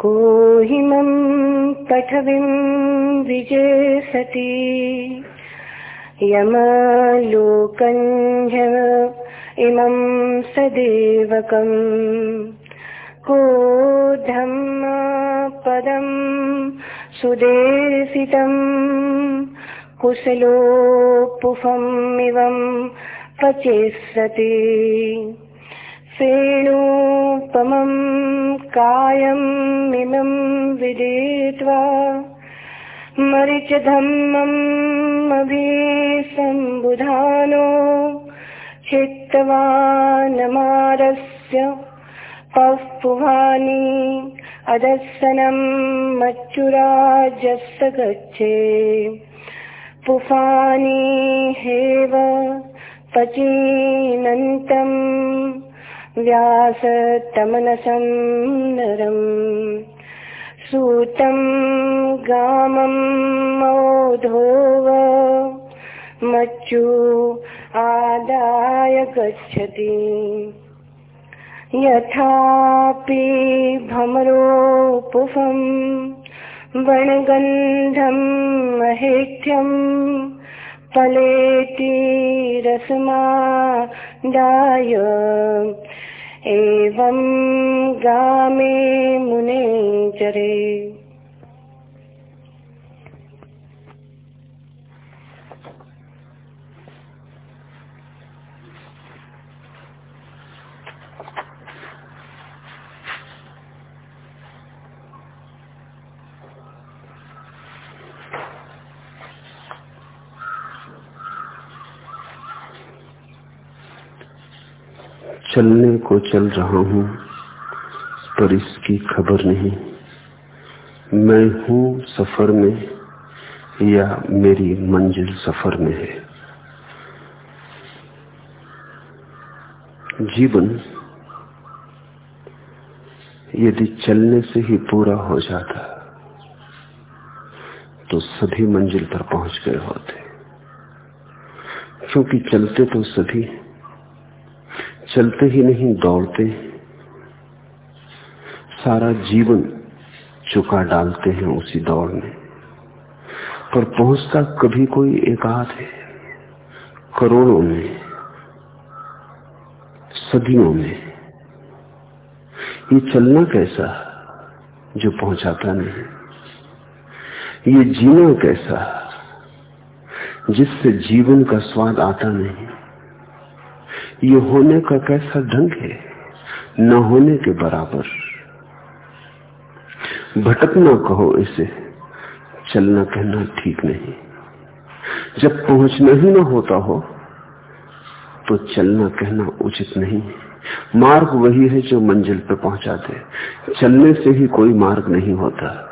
को हिमं पठविं विजेसति यमलोकञ्झ इमं सदेवकम्। को धम्मपदं सुदेशितम् कुशलोपुफमिवं पचेष्यति। सेणुपमं कायमिमं विदित्वा मरिचधम्ममभिसम्बुधानो चित्तवानमारस्य पःपुहानि अदर्शनं मच्चुराजस्य गच्छे पुफानि हेव पचीनन्तम् व्यासतमनसं नरम् सूतं गामं मोधोव। मच्चु आदाय गच्छति। यथापि भ्रमरोपुफं वणगन्धं महेख्यम् फलेति रसमादाय। एवं गामे मुने चरे चलने को चल रहा हूँ, पर इसकी खबर नहीं। मैं हूँ सफ़र में, या मेरी मंजिल सफ़र में है। जीवन यदि चलने से ही पूरा हो जाता तो सभी मंजिल पर पहुँच गए होते। क्योंकि चलते तो सभी चलते ही नहीं, दौड़ते सारा जीवन चुका डालते हैं उसी दौड़ में। पर पहुँचता कभी कोई एकाध है। करोड़ों में, सदियों में। ये चलना कैसा जो पहुंचाता नहीं? ये जीना कैसा जिससे जीवन का स्वाद आता नहीं? ये होने का कैसा ढंग है? न होने के बराबर। भटकना कहो इसे। चलना कहना ठीक नहीं। जब पहुँचना ही ना होता हो तो चलना कहना उचित नहीं। मार्ग वही है जो मंजिल पर पहुंचाते चलने से ही कोई मार्ग नहीं होता।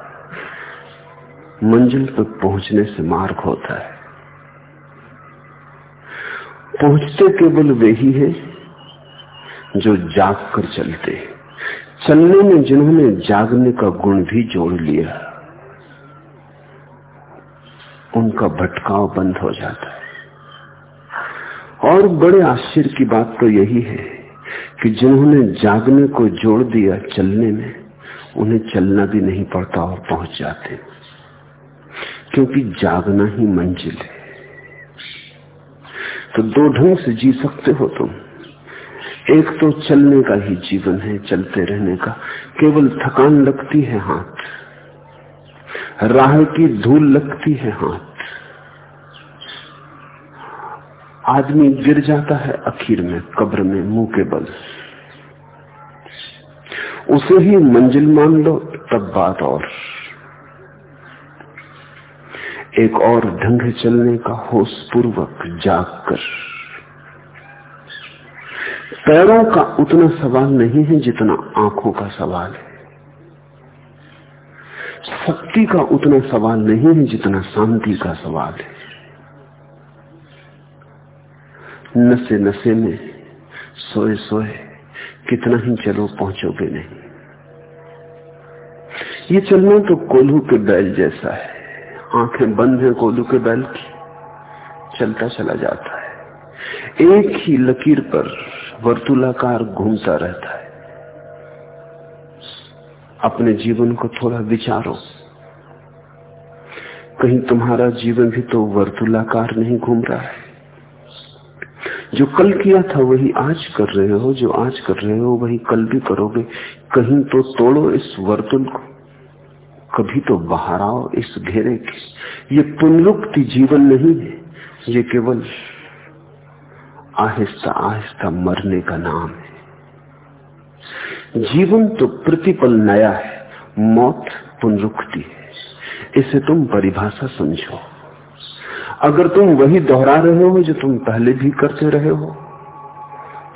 मंजिल पर पहुँचने से मार्ग होता है। पहुँचते केवल वे ही है जो जाग कर चलते चलने में जिन्होंने जागने का गुण भी जोड़ लिया, उनका भटकाव बंद हो जाता है। और बड़े आश्चर्य की बात तो यही है कि जिन्होंने जागने को जोड़ दिया चलने में, उन्हें चलना भी नहीं पड़ता और पहुँच जाते। क्योंकि जागना ही मंजिल है। तो दो ढंग से जी सकते हो तुम। एक तो चलने का ही जीवन है, चलते रहने का। केवल थकान लगती है हाथ। राह की धूल लगती है हाथ। आदमी गिर जाता है आखिर में, कब्र में, मुँह के बल उसे ही मंजिल मान लो, तब बात और एक और ढंग चलने का होश पूर्वक जाग कर पैरों का उतना सवाल नहीं है जितना आँखों का सवाल है। शक्ति का उतना सवाल नहीं है जितना शांति का सवाल है। नशे नशे में सोए सोए कितना ही चलो पहुंचोगे नहीं। ये चलना तो कोल्हू के बैल जैसा है। आँखें बंद हैं कोल्हू के बैल की। चलता चला जाता है। एक ही लकीर पर वर्तुलाकार घूमता रहता है। अपने जीवन को थोड़ा विचारो। कहीं तुम्हारा जीवन भी तो वर्तुलाकार नहीं घूम रहा है। जो कल किया था, वही आज कर रहे हो, जो आज कर रहे हो, वही कल भी करोगे। कहीं तो तोड़ो इस वर्तुल को। कभी तो बाहर आओ इस घेरे के। ये पुनरुक्ति जीवन नहीं है, ये केवल आहिस्ता आहिस्ता मरने का नाम है। जीवन तो प्रतिपल नया है, मौत पुनरुक्ति है। इसे तुम परिभाषा समझो। अगर तुम वही दोहरा रहे हो जो तुम पहले भी करते रहे हो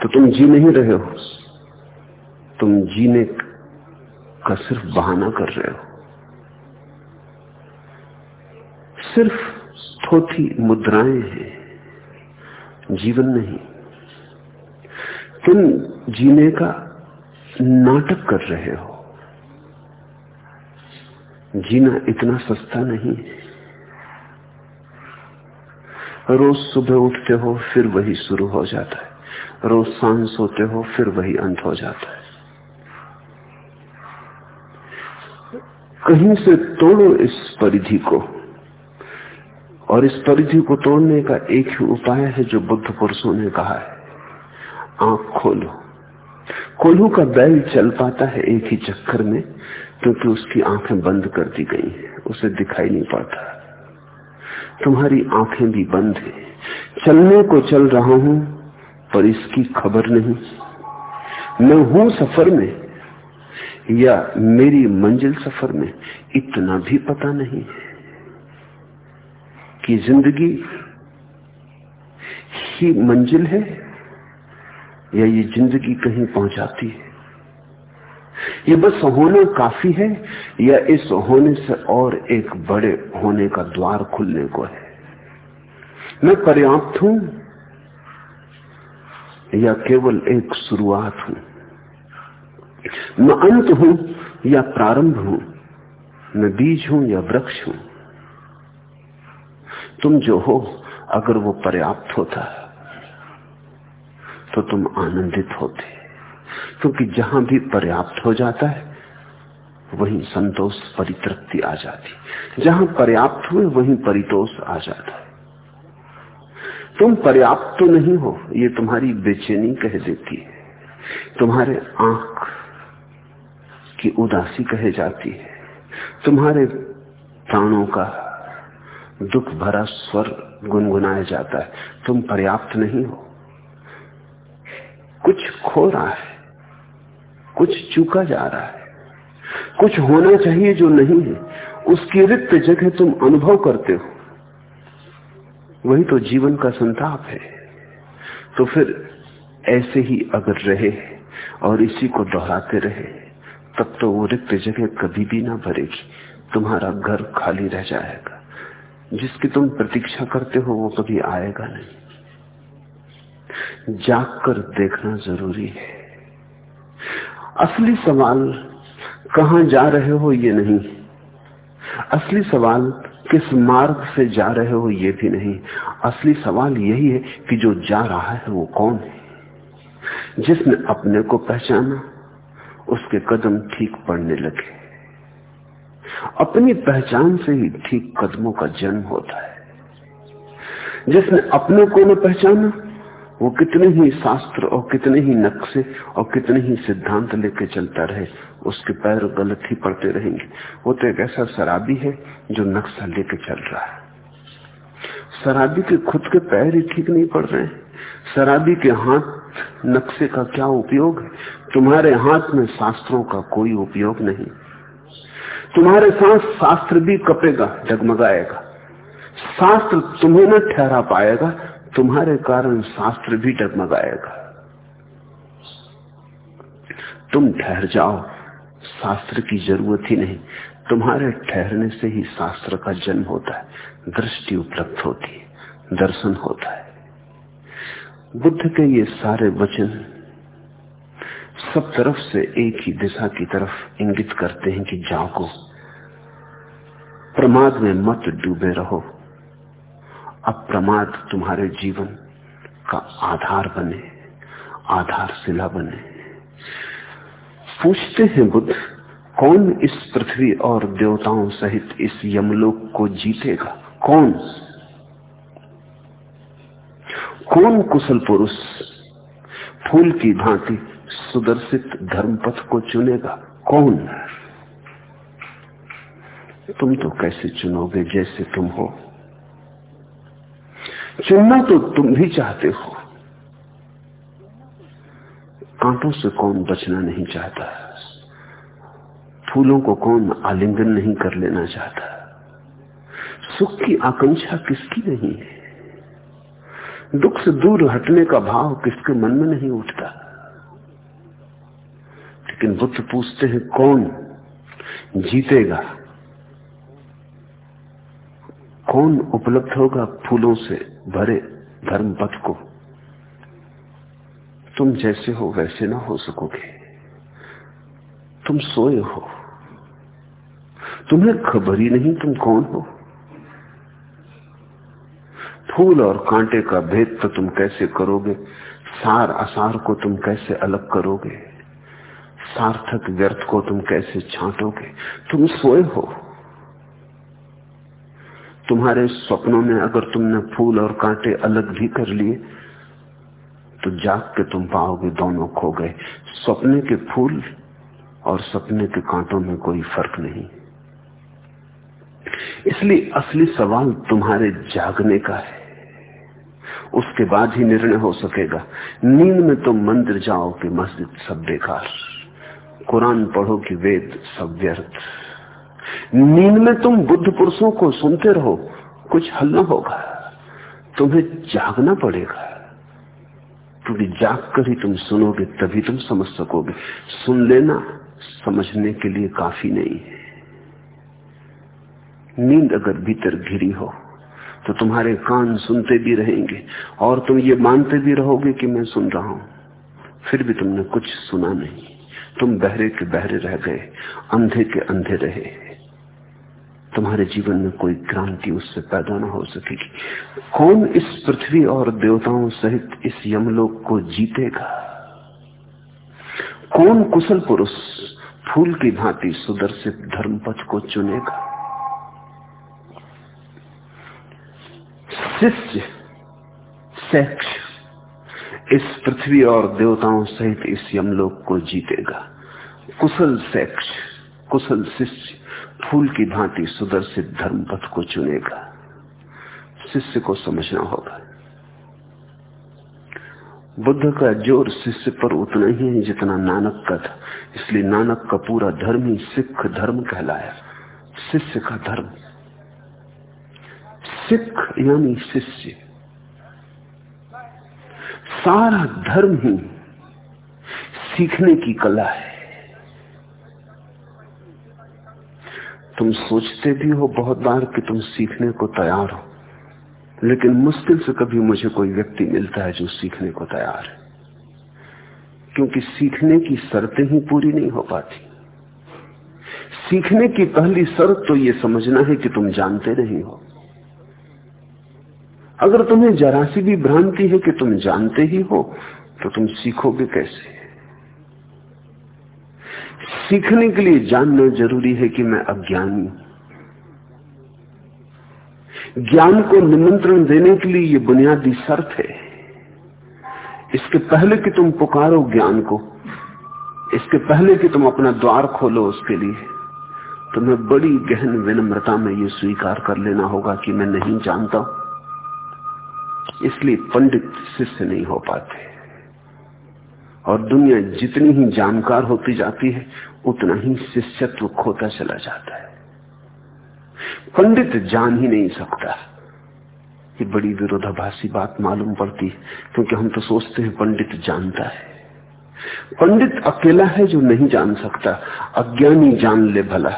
तो तुम जी नहीं रहे हो। तुम जीने का सिर्फ़ बहाना कर रहे हो। सिर्फ़ थोथी मुद्राएँ हैं, जीवन नहीं। तुम जीने का नाटक कर रहे हो। जीना इतना सस्ता नहीं है। रोज सुबह उठते हो, फिर वही शुरू हो जाता है। रोज साँझ सोते हो, फिर वही अंत हो जाता है। कहीं से तोड़ो इस परिधि को। और इस परिधि को तोड़ने का एक ही उपाय है जो बुद्ध पुरुषों ने कहा है। आँख खोलो। कोल्हू का बैल चल पाता है एक ही चक्कर में, क्योंकि उसकी आँखें बंद कर दी गई हैं, उसे दिखाई नहीं पाता तुम्हारी आँखें भी बंद है। चलने को चल रहा हूँ, पर इसकी खबर नहीं। मैं हूँ सफ़र में, या मेरी मंजिल सफ़र में, इतना भी पता नहीं है। कि ज़िंदगी ही मंजिल है या ये ज़िंदगी कहीं पहुंचाती है? ये बस होना काफ़ी है या इस होने से और एक बड़े होने का द्वार खुलने को है? मैं पर्याप्त हूँ या केवल एक शुरुआत हूँ? मैं अंत हूँ या प्रारंभ हूँ? मैं बीज हूँ या वृक्ष हूँ? तुम जो हो, अगर वो पर्याप्त होता तो तुम आनंदित होते। क्योंकि जहाँ भी पर्याप्त हो जाता है, वहीं संतोष, परितृप्ति आ जाती। जहाँ पर्याप्त हुए, वहीं परितोष आ जाता है। तुम पर्याप्त तो नहीं हो, ये तुम्हारी बेचैनी कह देती है। तुम्हारे आँख की उदासी कहे जाती है। तुम्हारे प्राणों का दुख भरा स्वर गुनगुनाया जाता है। तुम पर्याप्त नहीं हो। कुछ खो रहा है। कुछ चूका जा रहा है। कुछ होना चाहिए जो नहीं है। उसकी रिक्त जगह तुम अनुभव करते हो। वही तो जीवन का संताप है। तो फिर ऐसे ही अगर रहे और इसी को दोहराते रहे, तब तो वो रिक्त जगह कभी भी ना भरेगी। तुम्हारा घर खाली रह जाएगा। जिसकी तुम प्रतीक्षा करते हो वो कभी आएगा नहीं। जाग कर देखना ज़रूरी है। असली सवाल कहा जा रहे हो ये नहीं। असली सवाल किस मार्ग से जा रहे हो ये भी नहीं। असली सवाल यही है कि जो जा रहा है वो कौन है। जिसने अपने को पहचाना, उसके कदम ठीक पड़ने लगे। अपनी पहचान से ही ठीक कदमों का जन्म होता है। जिसने अपने को न पहचाना, वो कितने ही शास्त्र और कितने ही नक्शे और कितने ही सिद्धांत लेके चलता रहे, उसके पैर गलत ही पड़ते रहेंगे। वो तो एक ऐसा शराबी है जो नक्शा लेके चल रहा है। शराबी के खुद के पैर ही ठीक नहीं पड़ रहे शराबी के हाथ नक्शे का क्या उपयोग है? तुम्हारे हाथ में शास्त्रों का कोई उपयोग नहीं। तुम्हारे साथ शास्त्र भी कपेगा डगमगाएगा शास्त्र तुम्हें न ठहरा पाएगा, तुम्हारे कारण शास्त्र भी डगमगाएगा तुम ठहर जाओ, शास्त्र की ज़रूरत ही नहीं। तुम्हारे ठहरने से ही शास्त्र का जन्म होता है, दृष्टि उपलब्ध होती है, दर्शन होता है। बुद्ध के ये सारे वचन सब तरफ़ से एक ही दिशा की तरफ़ इंगित करते हैं कि जागो। प्रमाद में मत डूबे रहो। अब प्रमाद तुम्हारे जीवन का आधार बने, आधारशिला बने। पूछते हैं बुद्ध, कौन इस पृथ्वी और देवताओं सहित इस यमलोक को जीतेगा? कौन? कौन कुशल पुरुष फूल की भांति सुदर्शित धर्मपथ को चुनेगा? कौन? तुम तो कैसे चुनोगे जैसे तुम हो चुनना तो तुम भी चाहते हो कांटों से कौन बचना नहीं चाहता फूलों को कौन आलिंगन नहीं कर लेना चाहता सुख की आकांक्षा किसकी नहीं है दुख से दूर हटने का भाव किसके मन में नहीं उठता लेकिन बुद्ध पूछते हैं कौन जीतेगा कौन उपलब्ध होगा फूलों से भरे धर्म पथ को। तुम जैसे हो वैसे ना हो सकोगे। तुम सोए हो। तुम्हें खबर ही नहीं तुम कौन हो। फूल और कांटे का भेद तो तुम कैसे करोगे? सार असार को तुम कैसे अलग करोगे? सार्थक व्यर्थ को तुम कैसे छांटोगे? तुम सोए हो। तुम्हारे स्वप्नों में अगर तुमने फूल और कांटे अलग भी कर लिए तो जाग के तुम पाओगे दोनों खो गए। सपने के फूल और सपने के कांटों में कोई फ़र्क नहीं। इसलिए असली सवाल तुम्हारे जागने का है। उसके बाद ही निर्णय हो सकेगा। नींद में तुम मंदिर जाओ कि मस्जिद सब बेकार। कुरान पढ़ो कि वेद सब व्यर्थ। नींद में तुम बुद्ध पुरुषों को सुनते रहो, कुछ हल न होगा। तुम्हें जागना पड़ेगा। क्योंकि जाग कर ही तुम सुनोगे, तभी तुम समझ सकोगे। सुन लेना, समझने के लिए काफ़ी नहीं है। नींद अगर भीतर घिरी हो तो तुम्हारे कान सुनते भी रहेंगे, और तुम ये मानते भी रहोगे कि मैं सुन रहा हूँ। फिर भी तुमने कुछ सुना नहीं। तुम बहरे के बहरे रह गए, अंधे के अंधे रहे। तुम्हारे जीवन में कोई क्रांति उससे पैदा ना हो सकेगी। कौन इस पृथ्वी और देवताओं सहित इस यमलोक को जीतेगा? कौन कुशल पुरुष फूल की भांति सुदर्शित धर्मपथ को चुनेगा? शिष्य सेक्ष इस पृथ्वी और देवताओं सहित इस यमलोक को जीतेगा। कुशल सेक्ष कुशल शिष्य फूल की भांति सुदर्शित धर्म पथ को चुनेगा। शिष्य को समझना होगा। बुद्ध का ज़ोर शिष्य पर उतना ही है जितना नानक का था। इसलिए नानक का पूरा धर्म ही सिख धर्म कहलाया। शिष्य का धर्म। सिख यानी शिष्य। सारा धर्म ही सीखने की कला है। तुम सोचते भी हो बहुत बार कि तुम सीखने को तैयार हो। लेकिन मुश्किल से कभी मुझे कोई व्यक्ति मिलता है जो सीखने को तैयार है। क्योंकि सीखने की शर्तें ही पूरी नहीं हो पाती। सीखने की पहली शर्त तो ये समझना है कि तुम जानते नहीं हो। अगर तुम्हें जरा सी भी भ्रांति है कि तुम जानते ही हो तो तुम सीखोगे कैसे? सीखने के लिए जानना ज़रूरी है कि मैं अज्ञानी ज्ञान को निमंत्रण देने के लिए यह बुनियादी शर्त है। इसके पहले कि तुम पुकारो ज्ञान को, इसके पहले कि तुम अपना द्वार खोलो उसके लिए, तुम्हें बड़ी गहन विनम्रता में यह स्वीकार कर लेना होगा कि मैं नहीं जानता इसलिए पंडित शिष्य नहीं हो पाते। और दुनिया जितनी ही जानकार होती जाती है, उतना ही शिष्यत्व खोता चला जाता है। पंडित जान ही नहीं सकता ये बड़ी विरोधाभासी बात मालूम पड़ती है, क्योंकि हम तो सोचते हैं पंडित जानता है। पंडित अकेला है जो नहीं जान सकता, अज्ञानी जान ले भला।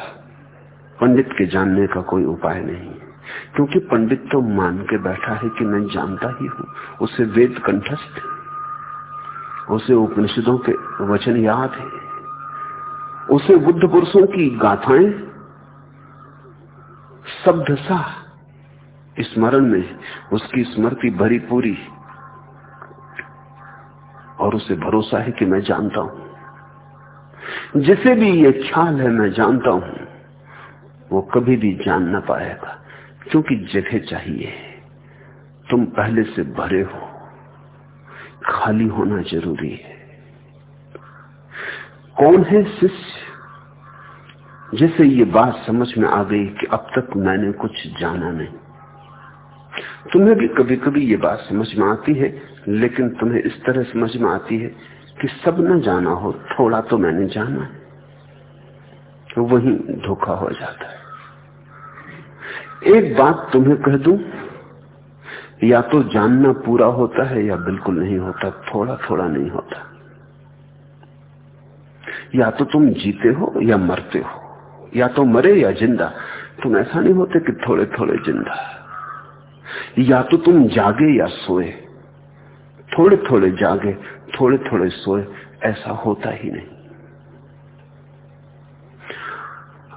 पंडित के जानने का कोई उपाय नहीं। क्योंकि पंडित तो मान के बैठा है कि मैं जानता ही हूँ, उसे वेद कंठस्थ उसे उपनिषदों के वचन याद है। उसे बुद्ध पुरुषों की गाथाएँ शब्द सा स्मरण में उसकी स्मृति भरी पूरी। और उसे भरोसा है कि मैं जानता हूँ। जिसे भी ये ख्याल है, मैं जानता हूँ। वो कभी भी जान ना पाएगा, क्योंकि जगह चाहिए, तुम पहले से भरे हो। खाली होना ज़रूरी है। कौन है शिष्य? जैसे ये बात समझ में आ गई कि अब तक मैंने कुछ जाना नहीं। तुम्हें भी कभी कभी ये बात समझ में आती है, लेकिन तुम्हें इस तरह समझ में आती है कि सब न जाना हो, थोड़ा तो मैंने जाना है। वही धोखा हो जाता है। एक बात तुम्हें कह दूँ या तो जानना पूरा होता है या बिल्कुल नहीं होता, थोड़ा थोड़ा नहीं होता। या तो तुम जीते हो या मरते हो, या तो मरे या ज़िंदा। तुम ऐसा नहीं होते कि थोड़े थोड़े ज़िंदा। या तो तुम जागे या सोए, थोड़े थोड़े जागे, थोड़े थोड़े सोए, ऐसा होता ही नहीं।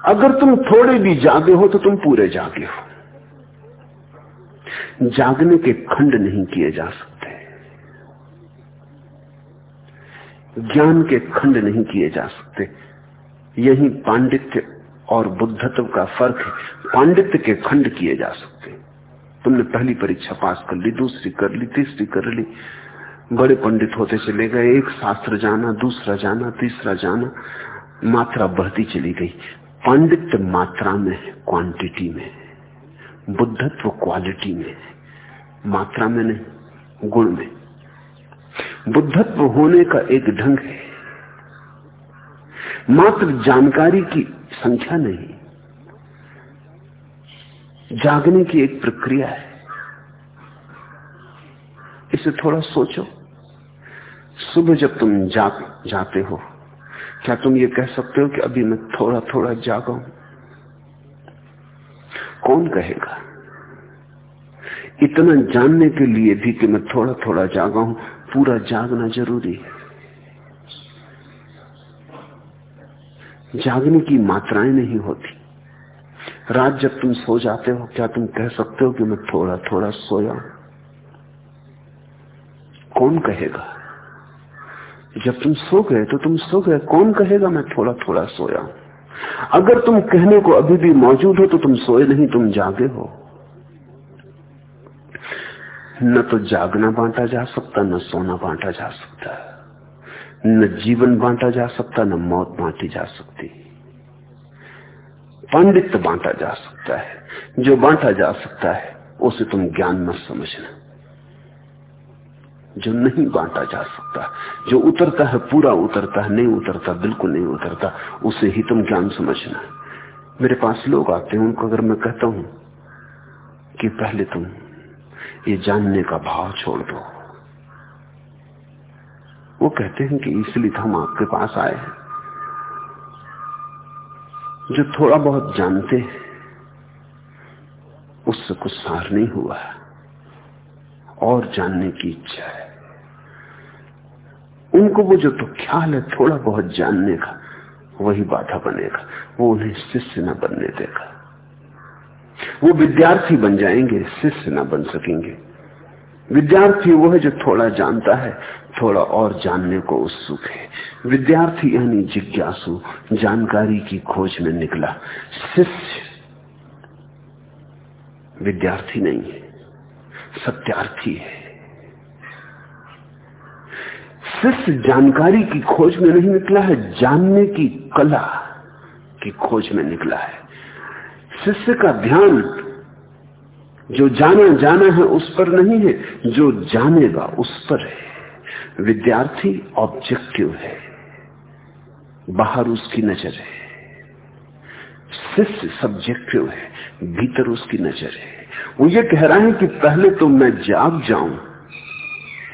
अगर तुम थोड़े भी जागे हो तो तुम पूरे जागे हो। जागने के खंड नहीं किए जा सकते। ज्ञान के खंड नहीं किए जा सकते। यही पांडित्य और बुद्धत्व का फ़र्क है। पांडित्य के खंड किए जा सकते। तुमने पहली परीक्षा पास कर ली, दूसरी कर ली, तीसरी कर ली। बड़े पंडित होते चले गए, एक शास्त्र जाना, दूसरा जाना, तीसरा जाना, मात्रा बढ़ती चली गई। पांडित्य मात्रा में है क्वांटिटी में बुद्धत्व क्वालिटी में मात्रा में नहीं, गुण में। बुद्धत्व होने का एक ढंग है। मात्र जानकारी की संख्या नहीं। जागने की एक प्रक्रिया है। इसे थोड़ा सोचो। सुबह जब तुम जाग, जाते हो, क्या तुम ये कह सकते हो कि अभी मैं थोड़ा थोड़ा जागा कौन कहेगा? इतना जानने के लिए भी कि मैं थोड़ा थोड़ा जागा हूँ। पूरा जागना ज़रूरी है। जागने की मात्राएँ नहीं होती। रात जब तुम सो जाते हो, क्या तुम कह सकते हो कि मैं थोड़ा थोड़ा सोया कौन कहेगा? जब तुम सो गए तो तुम सो गए। कौन कहेगा मैं थोड़ा थोड़ा सोया अगर तुम कहने को अभी भी मौजूद हो तो तुम सोए नहीं, तुम जागे हो। न तो जागना बांटा जा सकता, न सोना बांटा जा सकता, न जीवन बांटा जा सकता, न मौत बांटी जा सकती। पंडित बांटा जा सकता है। जो बांटा जा सकता है, उसे तुम ज्ञान मत समझना। जो नहीं बांटा जा सकता, जो उतरता है, पूरा उतरता है, नहीं उतरता, बिल्कुल नहीं उतरता, उसे ही तुम ज्ञान समझना। मेरे पास लोग आते हैं, उनको अगर मैं कहता हूँ कि पहले तुम ये जानने का भाव छोड़ दो। वो कहते हैं कि इसलिए हम आपके पास आए हैं। जो थोड़ा बहुत जानते हैं, उससे कुछ सार नहीं हुआ है। और जानने की इच्छा है। उनको वो जो तो ख्याल है, थोड़ा बहुत जानने का, वही बाधा बनेगा। वो उन्हें शिष्य न बनने देगा। वो विद्यार्थी बन जाएँगे, शिष्य ना बन सकेंगे। विद्यार्थी वो है जो थोड़ा जानता है, थोड़ा और जानने को उत्सुक है। विद्यार्थी यानी जिज्ञासु, जानकारी की खोज में निकला। शिष्य विद्यार्थी नहीं है, सत्यार्थी है। शिष्य जानकारी की खोज में नहीं निकला है, जानने की कला की खोज में निकला है। शिष्य का ध्यान जो जाना जाना है उस पर नहीं है, जो जानेगा उस पर है। विद्यार्थी ऑब्जेक्टिव है। बाहर उसकी नज़र है। शिष्य सब्जेक्टिव है। भीतर उसकी नज़र है। वो ये कह रहा है कि पहले तो मैं जाग जाऊँ,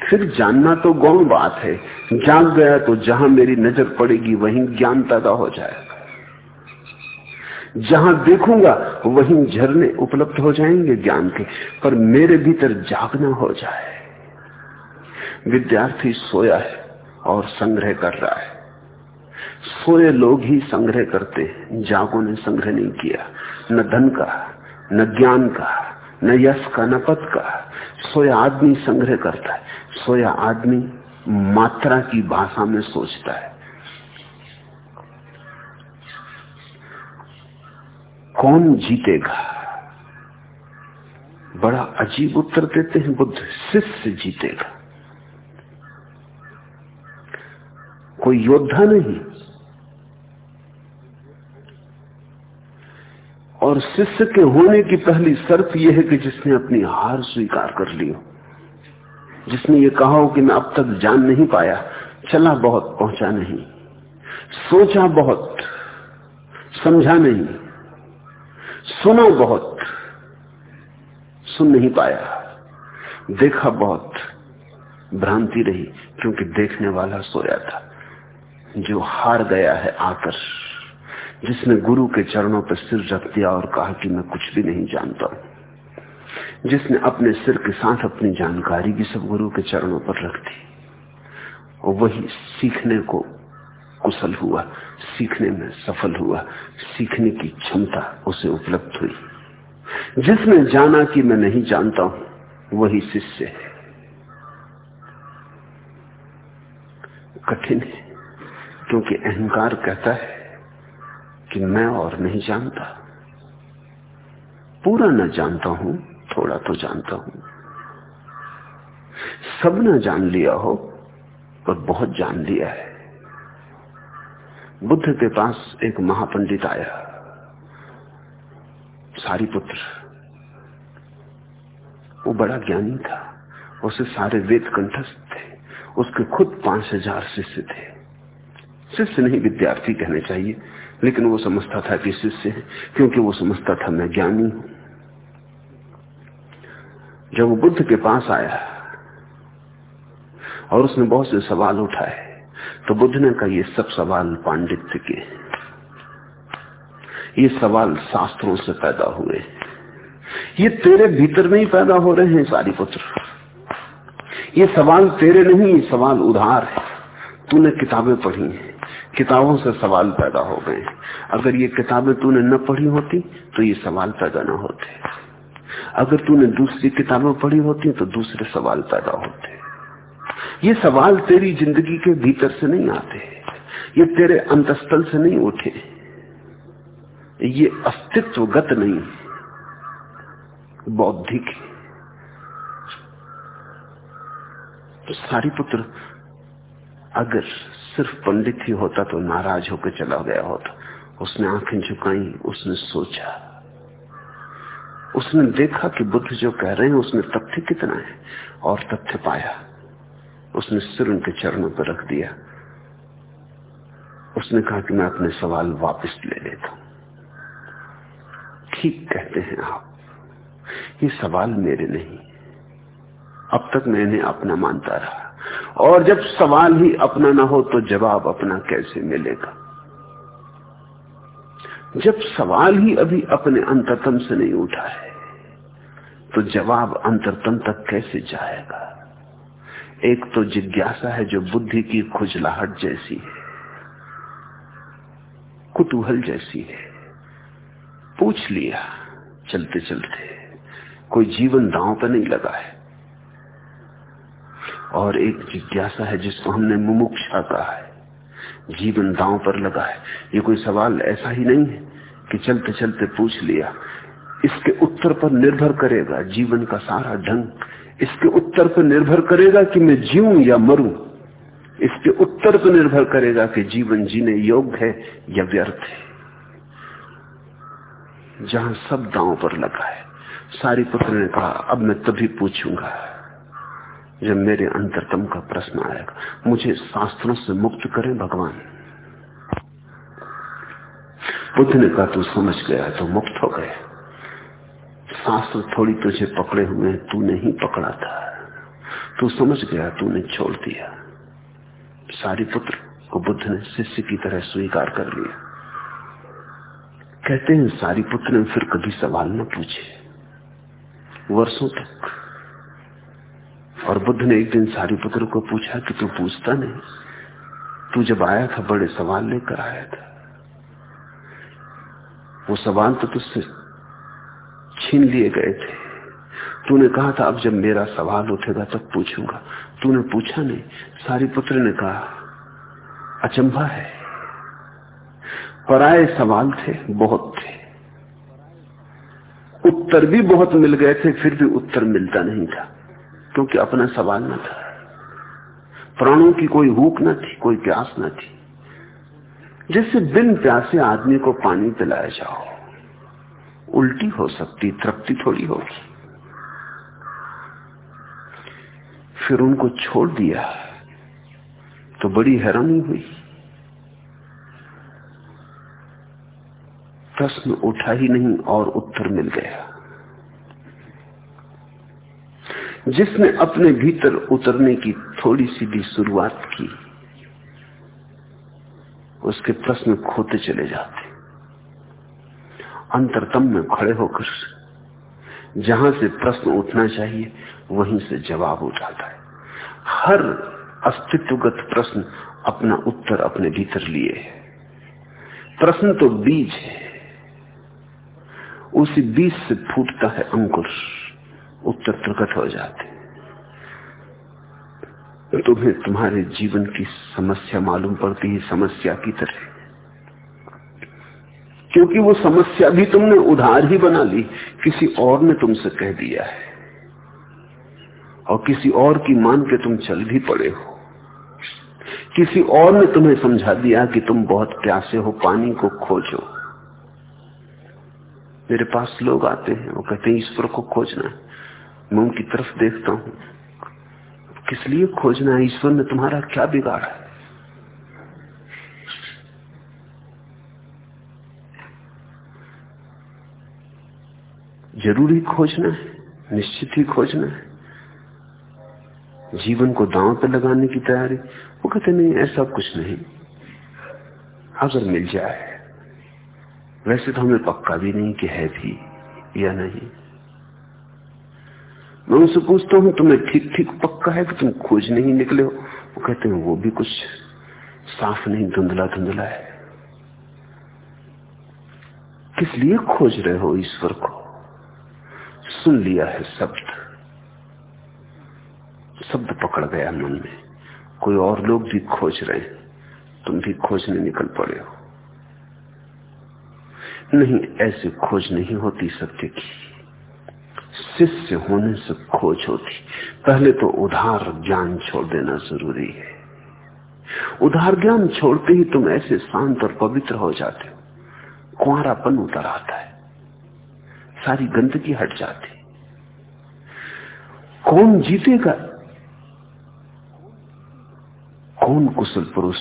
फिर जानना तो गौण बात है। जाग गया तो जहाँ मेरी नज़र पड़ेगी, वहीं ज्ञान पैदा हो जाएगा। जहाँ देखूँगा वहीं झरने उपलब्ध हो जाएँगे ज्ञान के, पर मेरे भीतर जागना हो जाए। विद्यार्थी सोया है और संग्रह कर रहा है। सोए लोग ही संग्रह करते हैं। जागों ने संग्रह नहीं किया। न धन का, न ज्ञान का, न यश का, न पद का। सोया आदमी संग्रह करता है। सोया आदमी मात्रा की भाषा में सोचता है। कौन जीतेगा? बड़ा अजीब उत्तर देते हैं बुद्ध, शिष्य जीतेगा। कोई योद्धा नहीं। और शिष्य के होने की पहली शर्त यह है कि जिसने अपनी हार स्वीकार कर ली हो, जिसने ये कहा हो कि मैं अब तक जान नहीं पाया, चला बहुत, पहुँचा नहीं। सोचा बहुत, समझा नहीं। सुना बहुत, सुन नहीं पाया। देखा बहुत, भ्रांति रही, क्योंकि देखने वाला सोया था। जो हार गया है आकर, जिसने गुरु के चरणों पर सिर रख दिया और कहा कि मैं कुछ भी नहीं जानता जिसने अपने सिर के साथ अपनी जानकारी भी सब गुरु के चरणों पर रख दी। वही सीखने को कुशल हुआ, सीखने में सफल हुआ, सीखने की क्षमता उसे उपलब्ध हुई। जिसने जाना कि मैं नहीं जानता हूँ, वही शिष्य है। कठिन है, क्योंकि अहंकार कहता है कि मैं और नहीं जानता। पूरा न जानता हूँ, थोड़ा तो जानता हूँ। सब न जान लिया हो पर बहुत जान लिया है। बुद्ध के पास एक महापंडित आया। सारी पुत्र। वो बड़ा ज्ञानी था। उसे सारे वेद कंठस्थ थे। उसके खुद पाँच हज़ार शिष्य थे। शिष्य नहीं, विद्यार्थी कहने चाहिए। लेकिन वो समझता था कि शिष्य है, क्योंकि वो समझता था मैं ज्ञानी हूँ। जब वो बुद्ध के पास आया और उसने बहुत से सवाल उठाए तो बुद्ध ने कहा, ये सब सवाल पांडित्य के ये सवाल शास्त्रों से पैदा हुए ये तेरे भीतर में ही पैदा हो रहे हैं, सारी पुत्र। ये सवाल तेरे नहीं, ये सवाल उधार है। तूने किताबें पढ़ी हैं। किताबों से सवाल पैदा हो गए अगर ये किताबें तूने न पढ़ी होती तो ये सवाल पैदा न होते। अगर तूने दूसरी किताबें पढ़ी होती तो दूसरे सवाल पैदा होते। ये सवाल तेरी ज़िंदगी के भीतर से नहीं आते। ये तेरे अंतस्थल से नहीं उठे। ये अस्तित्वगत नहीं बौद्धिक तो सारी पुत्र, अगर सिर्फ़ पंडित ही होता तो नाराज़ होकर चला गया होता। उसने आँखें झुकाई, उसने सोचा। उसने देखा कि बुद्ध जो कह रहे हैं उसमें तथ्य कितना है और तथ्य पाया। उसने सिर उनके चरणों पर रख दिया। उसने कहा कि मैं अपने सवाल वापस ले लेता हूँ। ठीक कहते हैं आप, ये सवाल मेरे नहीं। अब तक मैं इन्हें अपना मानता रहा। और जब सवाल ही अपना ना हो तो जवाब अपना कैसे मिलेगा? जब सवाल ही अभी अपने अंतरतम से नहीं उठा है तो जवाब अंतरतम तक कैसे जाएगा? एक तो जिज्ञासा है जो बुद्धि की खुजलाहट जैसी है, कुतूहल जैसी है। पूछ लिया चलते चलते कोई जीवन दांव पर नहीं लगा है। और एक जिज्ञासा है जिसको हमने मुमुक्षा कहा है। जीवन दांव पर लगा है। ये कोई सवाल ऐसा ही नहीं है कि चलते चलते पूछ लिया। इसके उत्तर पर निर्भर करेगा जीवन का सारा ढंग। इसके उत्तर पर निर्भर करेगा कि मैं जीऊं या मरूं। इसके उत्तर पर निर्भर करेगा कि जीवन जीने योग्य है या व्यर्थ है। जहाँ सब दांव पर लगा है। सारी पुत्र ने कहा, अब मैं तभी पूछूँगा जब मेरे अंतरतम का प्रश्न आएगा। मुझे शास्त्रों से मुक्त करें भगवान। बुद्ध ने कहा, तू समझ गया तो मुक्त हो गए। शास्त्र थोड़ी तुझे पकड़े हुए तू नहीं पकड़ा था। तू समझ गया, तूने छोड़ दिया। सारी पुत्र को बुद्ध ने शिष्य की तरह स्वीकार कर लिया। कहते हैं, सारी पुत्र ने फिर कभी सवाल न पूछे। वर्षों तक। और बुद्ध ने एक दिन सारी पुत्र को पूछा कि तू पूछता नहीं? तू जब आया था, बड़े सवाल लेकर आया था। वो सवाल तो तुझसे छीन लिए गए थे। तूने कहा था, अब जब मेरा सवाल उठेगा तब पूछूँगा। तूने पूछा नहीं, सारी पुत्र ने कहा, अचंभा है। पराए सवाल थे, बहुत थे। उत्तर भी बहुत मिल गए थे, फिर भी उत्तर मिलता नहीं था, क्योंकि अपना सवाल न था। प्राणों की कोई भूख न थी, कोई प्यास न थी। जैसे बिन प्यासे आदमी को पानी पिलाया जाओ। उल्टी हो सकती, तृप्ति थोड़ी होगी। फिर उनको छोड़ दिया तो बड़ी हैरानी हुई। प्रश्न उठा ही नहीं और उत्तर मिल गया। जिसने अपने भीतर उतरने की थोड़ी सी भी शुरुआत की, उसके प्रश्न खोते चले जाते। अंतरतम में खड़े होकर जहाँ से प्रश्न उठना चाहिए, वहीं से जवाब उठाता है। हर अस्तित्वगत प्रश्न अपना उत्तर अपने भीतर लिए है। प्रश्न तो बीज है। उसी बीज से फूटता है अंकुर। उत्तर प्रकट हो जाते तुम्हें तुम्हारे जीवन की समस्या मालूम पड़ती है, समस्या की तरह। क्योंकि वो समस्या भी तुमने उधार ही बना ली, किसी और ने तुमसे कह दिया है। और किसी और की मान के तुम चल भी पड़े हो। किसी और ने तुम्हें समझा दिया कि तुम बहुत प्यासे हो, पानी को खोजो। मेरे पास लोग आते हैं, वो कहते हैं, ईश्वर को खोजना है। मैं उनकी तरफ़ देखता हूँ। किस लिए खोजना है? ईश्वर ने तुम्हारा क्या बिगाड़ा है? ज़रूरी खोजना है, निश्चित ही खोजना है। जीवन को दांव पर लगाने की तैयारी, वो कहते नहीं, ऐसा कुछ नहीं। अगर मिल जाए। वैसे तो हमें पक्का भी नहीं कि है भी या नहीं। मैं उनसे पूछता हूँ, तुम्हें ठीक ठीक पक्का है कि तुम खोज नहीं निकले हो? वो कहते हैं, वो भी कुछ साफ़ नहीं धुंधला धुंधला है। किस लिए खोज रहे हो ईश्वर को? सुन लिया है शब्द। शब्द पकड़ गया मन में। कोई और लोग भी खोज रहे हैं। तुम भी खोजने निकल पड़े हो। नहीं, ऐसे खोज नहीं होती सत्य की। शिष्य होने से खोज होती। पहले तो उधार ज्ञान छोड़ देना ज़रूरी है। उधार ज्ञान छोड़ते ही तुम ऐसे शांत और पवित्र हो जाते हो। कुआरापन उतर आता है। सारी गंदगी हट जाती। कौन जीतेगा? कौन कुशल पुरुष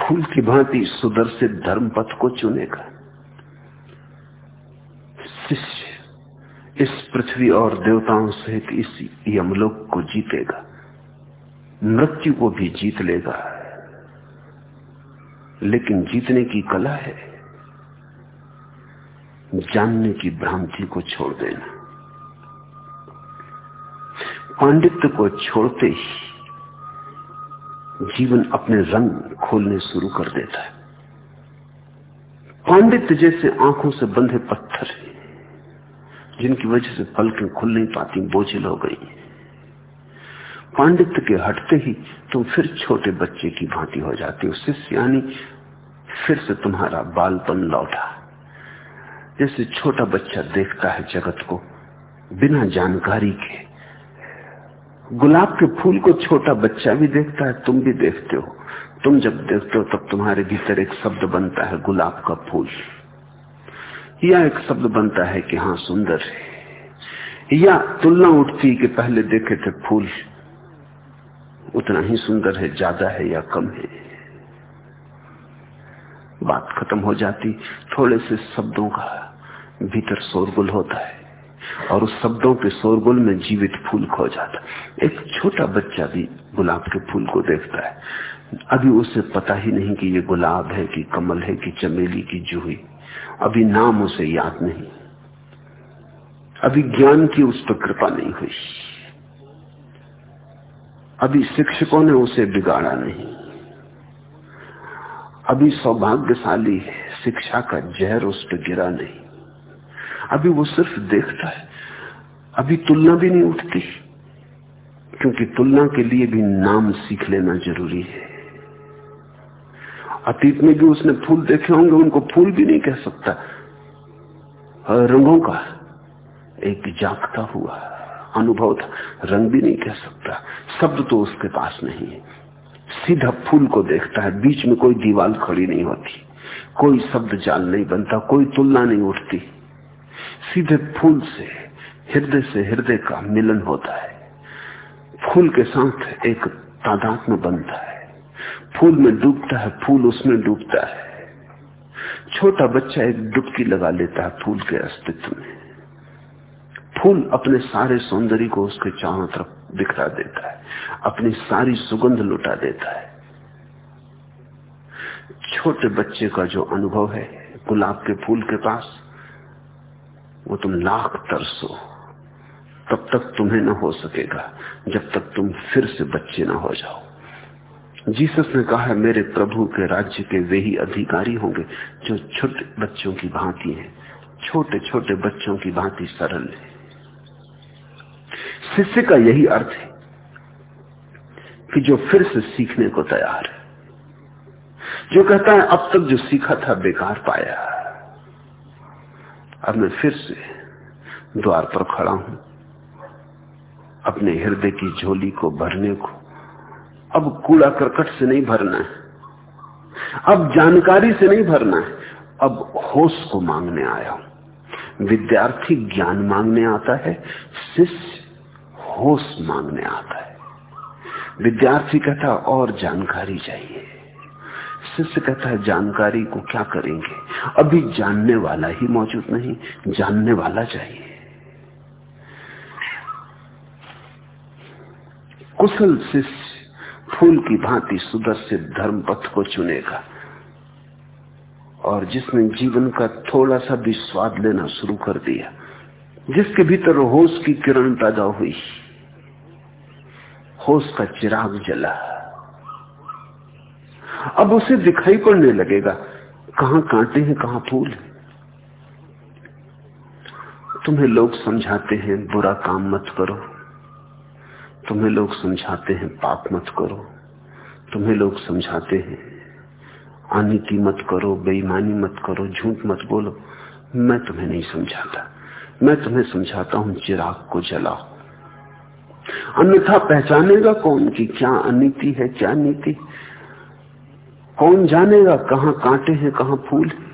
फूल की भांति सुदर्शित धर्म पथ को चुनेगा? शिष्य इस पृथ्वी और देवताओं सहित इस यमलोक को जीतेगा। मृत्यु को भी जीत लेगा। लेकिन जीतने की कला है। जानने की भ्रांति को छोड़ देना। पांडित्य को छोड़ते ही जीवन अपने रंग खोलने शुरू कर देता है। पांडित्य जैसे आँखों से बंधे पत्थर जिनकी वजह से पलकें खुल नहीं पाती, बोझिल हो गई पांडित्य के हटते ही तुम फिर छोटे बच्चे की भांति हो जाती हो। शिष्य यानी फिर से तुम्हारा बालपन लौटा। जैसे छोटा बच्चा देखता है जगत को, बिना जानकारी के। गुलाब के फूल को छोटा बच्चा भी देखता है, तुम भी देखते हो। तुम जब देखते हो, तब तुम्हारे भीतर एक शब्द बनता है, गुलाब का फूल। या एक शब्द बनता है कि हाँ सुंदर है। या तुलना उठती कि पहले देखे थे फूल। उतना ही सुंदर है, ज़्यादा है या कम है। बात खत्म हो जाती, थोड़े से शब्दों का भीतर शोरगुल होता है और उस शब्दों के शोरगुल में जीवित फूल खो जाता एक छोटा बच्चा भी गुलाब के फूल को देखता है। अभी उसे पता ही नहीं कि ये गुलाब है कि कमल है कि चमेली की जूही। अभी नाम उसे याद नहीं। अभी ज्ञान की उस पर कृपा नहीं हुई। अभी शिक्षकों ने उसे बिगाड़ा नहीं। अभी सौभाग्यशाली शिक्षा का जहर उस पर गिरा नहीं। अभी वो सिर्फ़ देखता है। अभी तुलना भी नहीं उठती। क्योंकि तुलना के लिए भी नाम सीख लेना ज़रूरी है। अतीत में भी उसने फूल देखे होंगे, उनको फूल भी नहीं कह सकता। रंगों का एक जागता हुआ अनुभव था। रंग भी नहीं कह सकता। शब्द तो उसके पास नहीं है। सीधा फूल को देखता है। बीच में कोई दीवार खड़ी नहीं होती। कोई शब्द जाल नहीं बनता। कोई तुलना नहीं उठती। सीधे फूल से, हृदय से हृदय का मिलन होता है। फूल के साथ एक तादाद में बनता है। फूल में डूबता है, फूल उसमें डूबता है। छोटा बच्चा एक डुबकी लगा लेता है फूल के अस्तित्व में। फूल अपने सारे सौंदर्य को उसके चारों तरफ़ बिखरा देता है, अपनी सारी सुगंध लुटा देता है। छोटे बच्चे का जो अनुभव है, गुलाब के फूल के पास वो तुम लाख तरसो तब तक तुम्हें न हो सकेगा, जब तक तुम फिर से बच्चे न हो जाओ। जीसस ने कहा है मेरे प्रभु के राज्य के वे ही अधिकारी होंगे जो छोटे बच्चों की भांति हैं। छोटे छोटे बच्चों की भांति सरल है। शिष्य का यही अर्थ है कि जो फिर से सीखने को तैयार है। जो कहता है, अब तक जो सीखा था, बेकार पाया अब मैं फिर से द्वार पर खड़ा हूँ। अपने हृदय की झोली को भरने को। अब कूड़ा करकट से नहीं भरना है। अब जानकारी से नहीं भरना है। अब होश को मांगने आया हूँ। विद्यार्थी ज्ञान मांगने आता है, शिष्य होश मांगने आता है। विद्यार्थी कहता, और जानकारी चाहिए। शिष्य कहता है जानकारी को क्या करेंगे? अभी जानने वाला ही मौजूद नहीं, जानने वाला चाहिए। कुशल शिष्य फूल की भांति सुदर्शित धर्म पथ को चुनेगा और जिसने जीवन का थोड़ा सा भी स्वाद लेना शुरू कर दिया, जिसके भीतर होश की किरण पैदा हुई, होश का चिराग जला। अब उसे दिखाई पड़ने लगेगा, कहाँ कांटे हैं, कहाँ फूल है। तुम्हें लोग समझाते हैं, बुरा काम मत करो। तुम्हें लोग समझाते हैं, पाप मत करो। तुम्हें लोग समझाते हैं, अनिति मत करो, बेईमानी मत करो, झूठ मत बोलो। मैं तुम्हें नहीं समझाता। मैं तुम्हें समझाता हूँ, चिराग को जलाओ। अन्यथा पहचानेगा कौन की क्या अनिति है, क्या नीति। कौन जानेगा कहाँ कांटे हैं, कहाँ फूल है?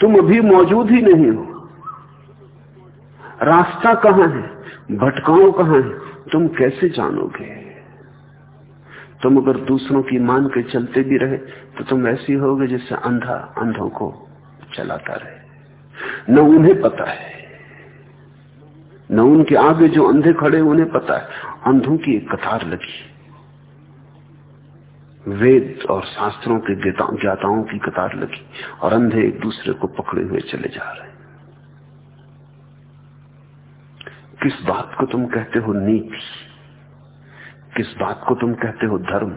तुम अभी मौजूद ही नहीं हो। रास्ता कहाँ है? भटकाओ कहाँ है? तुम कैसे जानोगे? तुम अगर दूसरों की मान के चलते भी रहे तो तुम ऐसी होगे जैसे अंधा अंधों को चलाता रहे। न उन्हें पता है। न उनके आगे जो अंधे खड़े उन्हें पता है। अंधों की एक कतार लगी। वेद और शास्त्रों के ज्ञाताओं की कतार लगी और अंधे एक दूसरे को पकड़े हुए चले जा रहे किस बात को तुम कहते हो नीति किस बात को तुम कहते हो धर्म?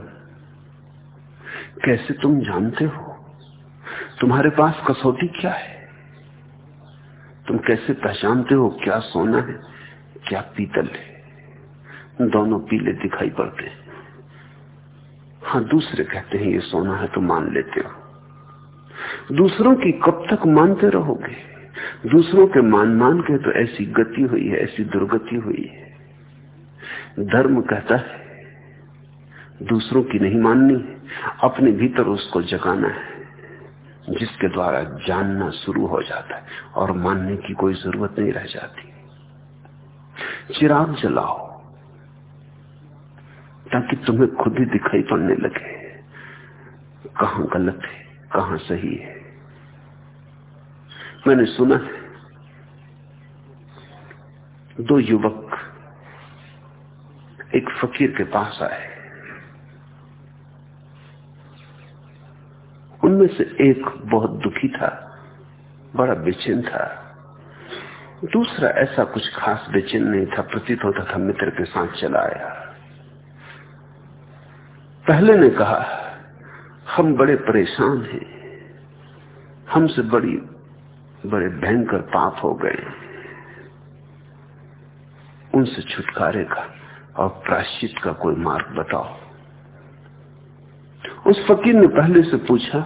कैसे तुम जानते हो? तुम्हारे पास कसौटी क्या है? तुम कैसे पहचानते हो क्या सोना है, क्या पीतल है? दोनों पीले दिखाई पड़ते हैं। हाँ दूसरे कहते हैं, ये सोना है तो मान लेते हो। दूसरों की कब तक मानते रहोगे? दूसरों के मान मान के तो ऐसी गति हुई है, ऐसी दुर्गति हुई है। धर्म कहता है, दूसरों की नहीं माननी अपने भीतर उसको जगाना है, जिसके द्वारा जानना शुरू हो जाता है, और मानने की कोई ज़रूरत नहीं रह जाती। चिराग जलाओ। ताकि तुम्हें खुद ही दिखाई पड़ने लगे। कहा गलत है, कहा सही है। मैंने सुना है, दो युवक एक फकीर के पास आए। उनमें से एक बहुत दुखी था, बड़ा बेचैन था। दूसरा ऐसा कुछ खास बेचैन नहीं था, प्रतीत होता था मित्र के साथ चला आया। पहले ने कहा, हम बड़े परेशान हैं। हमसे बड़ी, बड़े भयंकर पाप हो गए। उनसे छुटकारे का और प्राश्चित का कोई मार्ग बताओ। उस फकीर ने पहले से पूछा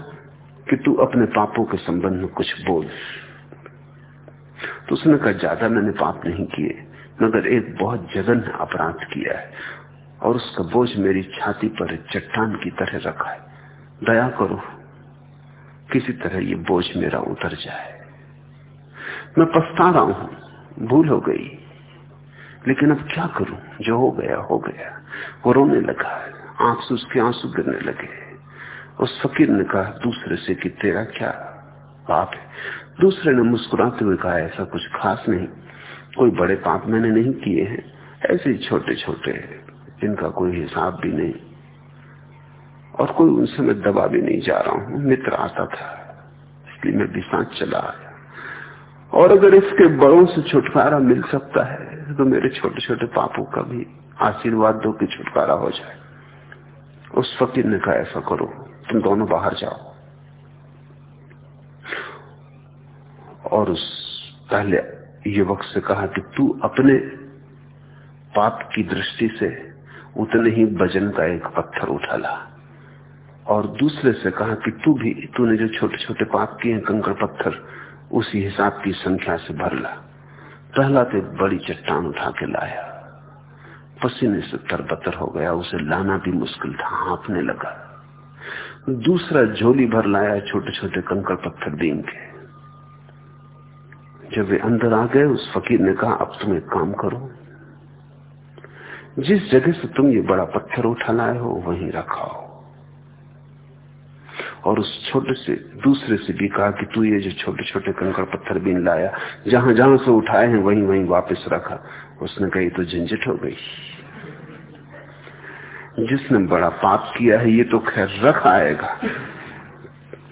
कि तू अपने पापों के संबंध में कुछ बोल। तो उसने कहा, ज़्यादा मैंने पाप नहीं किए, मगर एक बहुत जघन अपराध किया है। और उसका बोझ मेरी छाती पर चट्टान की तरह रखा है। दया करो, किसी तरह ये बोझ मेरा उतर जाए। मैं पछता रहा हूँ, भूल हो गई। लेकिन अब क्या करूँ? जो हो गया हो गया। वो रोने लगा आँख से उसके आँसू गिरने लगे। उस फकीर ने कहा, दूसरे से कि तेरा क्या पाप है? दूसरे ने मुस्कुराते हुए कहा, ऐसा कुछ खास नहीं। कोई बड़े पाप मैंने नहीं किए हैं, ऐसे छोटे छोटे जिनका कोई हिसाब भी नहीं और कोई उनसे मैं दबा भी नहीं जा रहा हूँ। मित्र आता था, इसलिए मैं भी चला आया। और अगर इसके बड़ों से छुटकारा मिल सकता है तो मेरे छोटे छोटे पापों का भी आशीर्वाद दो कि छुटकारा हो जाए। उस फकीर ने कहा, ऐसा करो, तुम दोनों बाहर जाओ। और उस पहले युवक से कहा कि तू अपने पाप की दृष्टि से उतने ही वज़न का एक पत्थर उठा ला और दूसरे से कहा कि तू भी, तूने जो छोटे छोटे पाप किए कंकड़ पत्थर, उसी हिसाब की संख्या से भर ला। पहला तो बड़ी चट्टान उठा के लाया। पसीने से तरबतर हो गया, उसे लाना भी मुश्किल था, हाँपने लगा। दूसरा झोली भर लाया छोटे छोटे कंकड़ पत्थर दीन के। जब वे अंदर आ गए, उस फकीर ने कहा, अब तुम एक काम करो जिस जगह से तुम ये बड़ा पत्थर उठा लाए हो, वहीं रखा हो। और उस छोटे से, दूसरे से भी कहा कि तू ये जो छोटे छोटे कंकड़ पत्थर बीन लाया, जहाँ जहाँ से उठाए हैं, वहीं वहीं वापस रखा। उसने कही तो झंझट हो गई। जिसने बड़ा पाप किया है, ये तो खैर रख आएगा।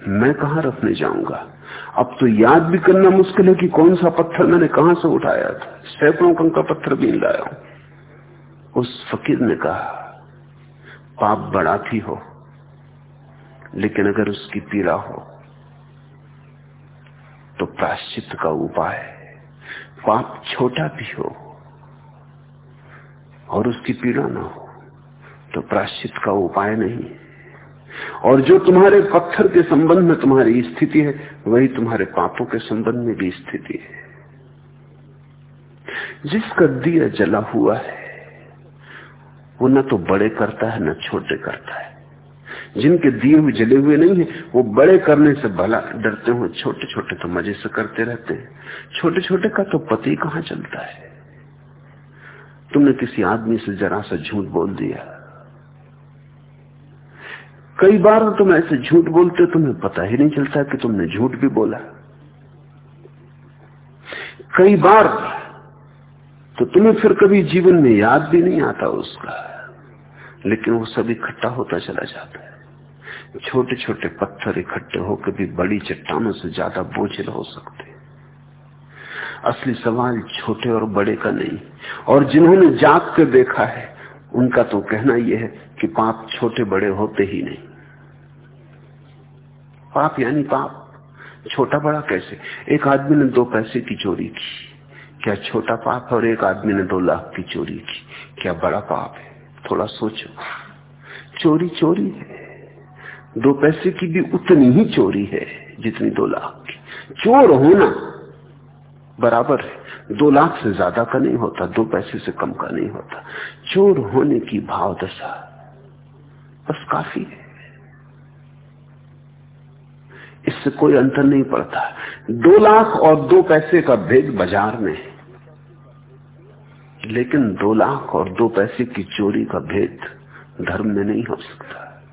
मैं कहा रखने जाऊँगा? अब तो याद भी करना मुश्किल है कि कौन सा पत्थर मैंने कहा से उठाया था। सैकड़ों कंका पत्थर बीन लाया हूँ। उस फकीर ने कहा, पाप बड़ा भी हो, लेकिन अगर उसकी पीड़ा हो तो प्राश्चित का उपाय पाप छोटा भी हो और उसकी पीड़ा ना हो तो प्राश्चित का उपाय नहीं और जो तुम्हारे पत्थर के संबंध में तुम्हारी स्थिति है, वही तुम्हारे पापों के संबंध में भी स्थिति है। जिसका दिया जला हुआ है वो न तो बड़े करता है, न छोटे करता है। जिनके दिए जले हुए नहीं है, वो बड़े करने से भला डरते हो छोटे छोटे तो मज़े से करते रहते हैं। छोटे छोटे का तो पति कहाँ चलता है? तुमने किसी आदमी से जरा सा झूठ बोल दिया। कई बार तुम ऐसे झूठ बोलते हो, तुम्हें पता ही नहीं चलता कि तुमने झूठ भी बोला। कई बार तो तुम्हें फिर कभी जीवन में याद भी नहीं आता उसका। लेकिन वो सब इकट्ठा होता चला जाता है। छोटे छोटे पत्थर इकट्ठे होकर भी बड़ी चट्टानों से ज़्यादा बोझिल हो सकते असली सवाल छोटे और बड़े का नहीं। और जिन्होंने जाग कर देखा है, उनका तो कहना यह है कि पाप छोटे बड़े होते ही नहीं। पाप यानी पाप। छोटा बड़ा कैसे? एक आदमी ने दो पैसे की चोरी की। क्या छोटा पाप है? और एक आदमी ने दो लाख की चोरी की। क्या बड़ा पाप है? थोड़ा सोचो। चोरी चोरी है। दो पैसे की भी उतनी ही चोरी है जितनी दो लाख की। चोर होना बराबर है। दो लाख से ज़्यादा का नहीं होता, दो पैसे से कम का नहीं होता। चोर होने की भाव दशा बस काफ़ी है। इससे कोई अंतर नहीं पड़ता। दो लाख और दो पैसे का भेद बाज़ार में लेकिन दो लाख और दो पैसे की चोरी का भेद धर्म में नहीं हो सकता।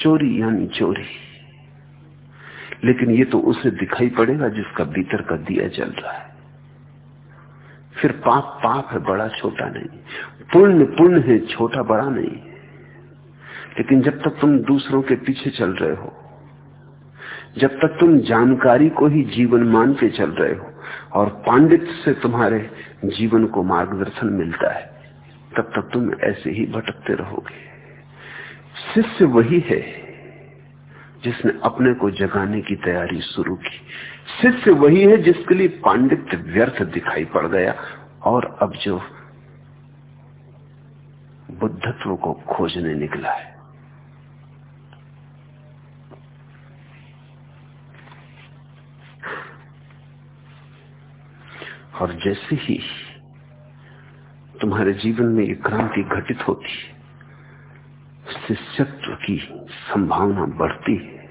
चोरी यानी चोरी। लेकिन ये तो उसे दिखाई पड़ेगा जिसका भीतर का दिया जल रहा है। फिर पाप पाप है, बड़ा छोटा नहीं। पुण्य पुण्य है, छोटा, बड़ा नहीं। लेकिन जब तक तुम दूसरों के पीछे चल रहे हो, जब तक तुम जानकारी को ही जीवन मान के चल रहे हो और पांडित्य से तुम्हारे जीवन को मार्गदर्शन मिलता है, तब तक तुम ऐसे ही भटकते रहोगे। शिष्य वही है जिसने अपने को जगाने की तैयारी शुरू की। शिष्य वही है जिसके लिए पांडित्य व्यर्थ दिखाई पड़ गया और अब जो बुद्धत्व को खोजने निकला है। और जैसे ही तुम्हारे जीवन में ये क्रांति घटित होती है शिष्यत्व की संभावना बढ़ती है।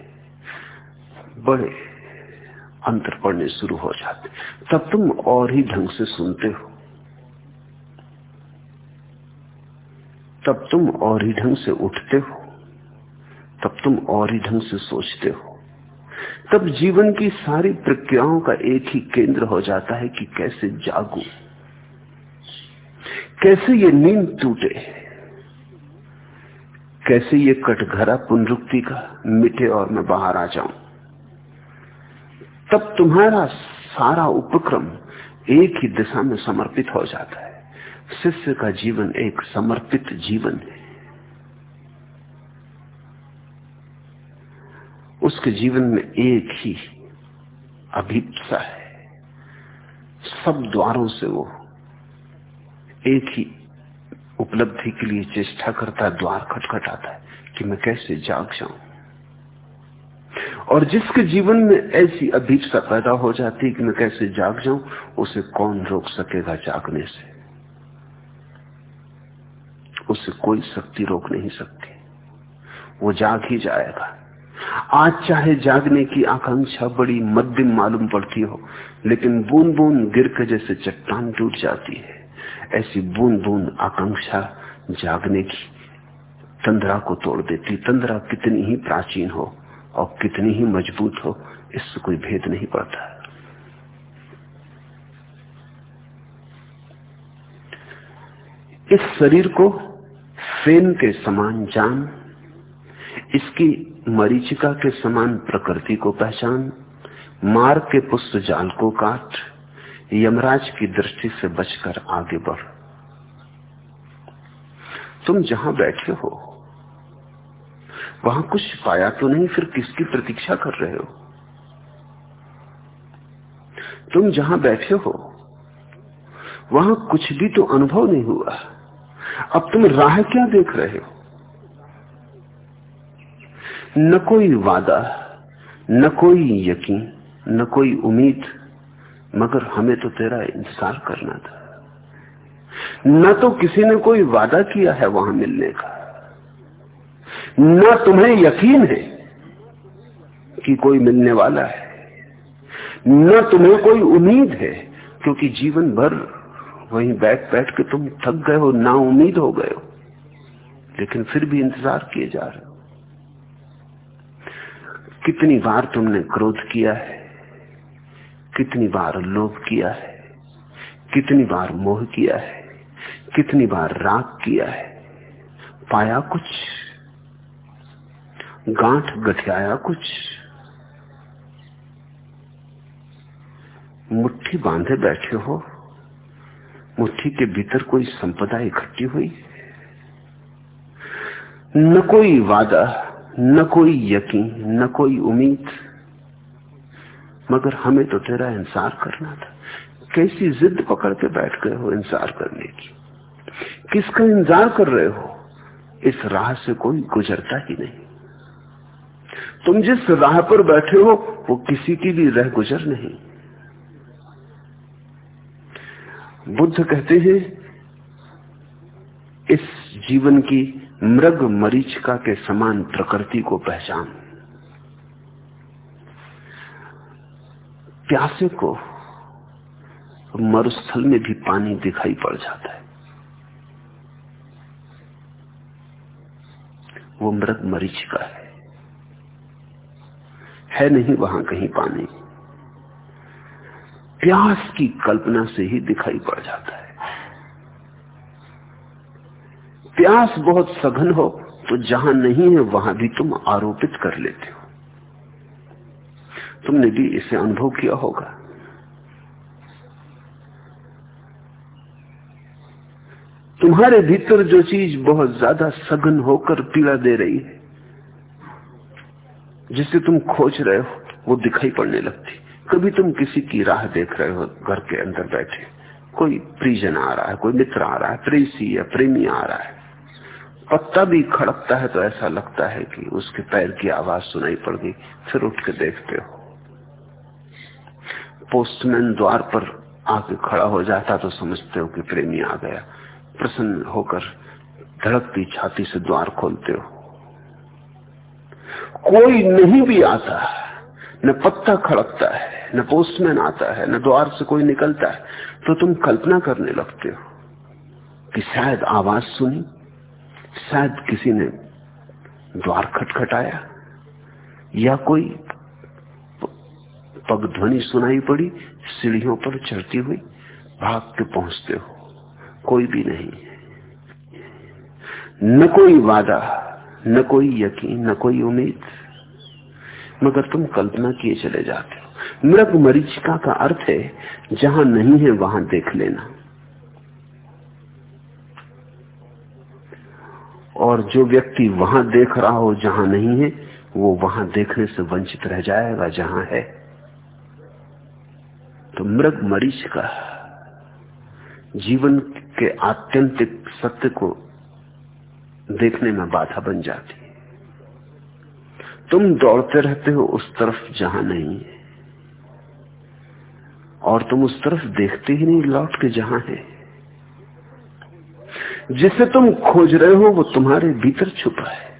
बड़े अंतर पड़ने शुरू हो जाते तब तुम और ही ढंग से सुनते हो। तब तुम और ही ढंग से उठते हो। तब तुम और ही ढंग से सोचते हो। तब जीवन की सारी प्रक्रियाओं का एक ही केंद्र हो जाता है कि कैसे जागू। कैसे ये नींद टूटे? कैसे ये कटघरा पुनरुक्ति का मिटे और मैं बाहर आ जाऊँ? तब तुम्हारा सारा उपक्रम एक ही दिशा में समर्पित हो जाता है। शिष्य का जीवन एक समर्पित जीवन है। उसके जीवन में एक ही अभिप्सा है। सब द्वारों से वो एक ही उपलब्धि के लिए चेष्टा करता है, द्वार खटखटाता है कि मैं कैसे जाग जाऊँ। और जिसके जीवन में ऐसी अभीपसा पैदा हो जाती है कि मैं कैसे जाग जाऊँ, उसे कौन रोक सकेगा जागने से? उसे कोई शक्ति रोक नहीं सकती। वो जाग ही जाएगा। आज चाहे जागने की आकांक्षा बड़ी मध्यम मालूम पड़ती हो, लेकिन बूंद बूंद गिर के जैसे चट्टान टूट जाती है। ऐसी बूंद बूंद आकांक्षा जागने की तंद्रा को तोड़ देती। तंद्रा कितनी ही प्राचीन हो और कितनी ही मज़बूत हो, इससे कोई भेद नहीं पड़ता। इस शरीर को फेन के समान जान इसकी मरीचिका के समान प्रकृति को पहचान, मार के पुष्प जाल को काट, यमराज की दृष्टि से बचकर आगे बढ़। तुम जहाँ बैठे हो, वहाँ कुछ पाया तो नहीं, फिर किसकी प्रतीक्षा कर रहे हो? तुम जहाँ बैठे हो, वहाँ कुछ भी तो अनुभव नहीं हुआ। अब तुम राह क्या देख रहे हो? न कोई वादा, न कोई यकीन, न कोई उम्मीद, मगर हमें तो तेरा इंतज़ार करना था। न तो किसी ने कोई वादा किया है वहाँ मिलने का। न तुम्हें यकीन है कि कोई मिलने वाला है। न तुम्हें कोई उम्मीद है, क्योंकि जीवन भर वहीं बैठ बैठ के तुम थक गए हो ना उम्मीद हो गए हो, लेकिन फिर भी इंतज़ार किए जा रहे हो। कितनी बार तुमने क्रोध किया है? कितनी बार लोभ किया है? कितनी बार मोह किया है? कितनी बार राग किया है? पाया कुछ? गांठ गठियाया कुछ? मुट्ठी बांधे बैठे हो? मुट्ठी के भीतर कोई संपदा इकट्ठी हुई? न कोई वादा न कोई यकीन, न कोई उम्मीद। मगर हमें तो तेरा इंसार करना था। कैसी जिद पकड़ के बैठ गए हो इंसार करने की? किसका इंतज़ार कर रहे हो? इस राह से कोई गुजरता ही नहीं। तुम जिस राह पर बैठे हो, वो किसी की भी रह गुजर नहीं। बुद्ध कहते हैं, इस जीवन की मृग मरीचिका के समान प्रकृति को पहचान। प्यासे को मरुस्थल में भी पानी दिखाई पड़ जाता है। वो मृग मरीचिका है। है नहीं वहाँ कहीं पानी। प्यास की कल्पना से ही दिखाई पड़ जाता है। प्यास बहुत सघन हो तो जहाँ नहीं है, वहाँ भी तुम आरोपित कर लेते हो। तुमने भी इसे अनुभव किया होगा। तुम्हारे भीतर जो चीज़ बहुत ज़्यादा सघन होकर पीड़ा दे रही है, जिसे तुम खोज रहे हो, वो दिखाई पड़ने लगती। कभी तुम किसी की राह देख रहे हो, घर के अंदर बैठे। कोई प्रिजन आ रहा है, कोई मित्र आ रहा है, प्रेसी या प्रेमी आ रहा है। पत्ता भी खड़कता है तो ऐसा लगता है कि उसके पैर की आवाज़ सुनाई पड़ गई। फिर उठ के देखते हो। पोस्टमैन द्वार पर आके खड़ा हो जाता तो समझते हो कि प्रेमी आ गया। प्रसन्न होकर धड़कती छाती से द्वार खोलते हो। कोई नहीं भी आता न पत्ता खड़कता है, न पोस्टमैन आता है, न द्वार से कोई निकलता है। तो तुम कल्पना करने लगते हो कि शायद आवाज़ सुनी। शायद किसी ने द्वार खटखटाया या कोई पग ध्वनि सुनाई पड़ी, सीढ़ियों पर चढ़ती हुई भाग के पहुँचते हो। कोई भी नहीं न कोई वादा, न कोई यकीन, न कोई उम्मीद। मगर तुम कल्पना किए चले जाते हो। मृग मरीचिका का अर्थ है, जहाँ नहीं है वहाँ देख लेना। और जो व्यक्ति वहाँ देख रहा हो जहाँ नहीं है, वो वहाँ देखने से वंचित रह जाएगा जहाँ है। तो मृग मरीच का जीवन के आत्यंतिक सत्य को देखने में बाधा बन जाती है। तुम दौड़ते रहते हो उस तरफ़ जहाँ नहीं है, और तुम उस तरफ़ देखते ही नहीं लौट के जहाँ है। जिसे तुम खोज रहे हो, वो तुम्हारे भीतर छुपा है।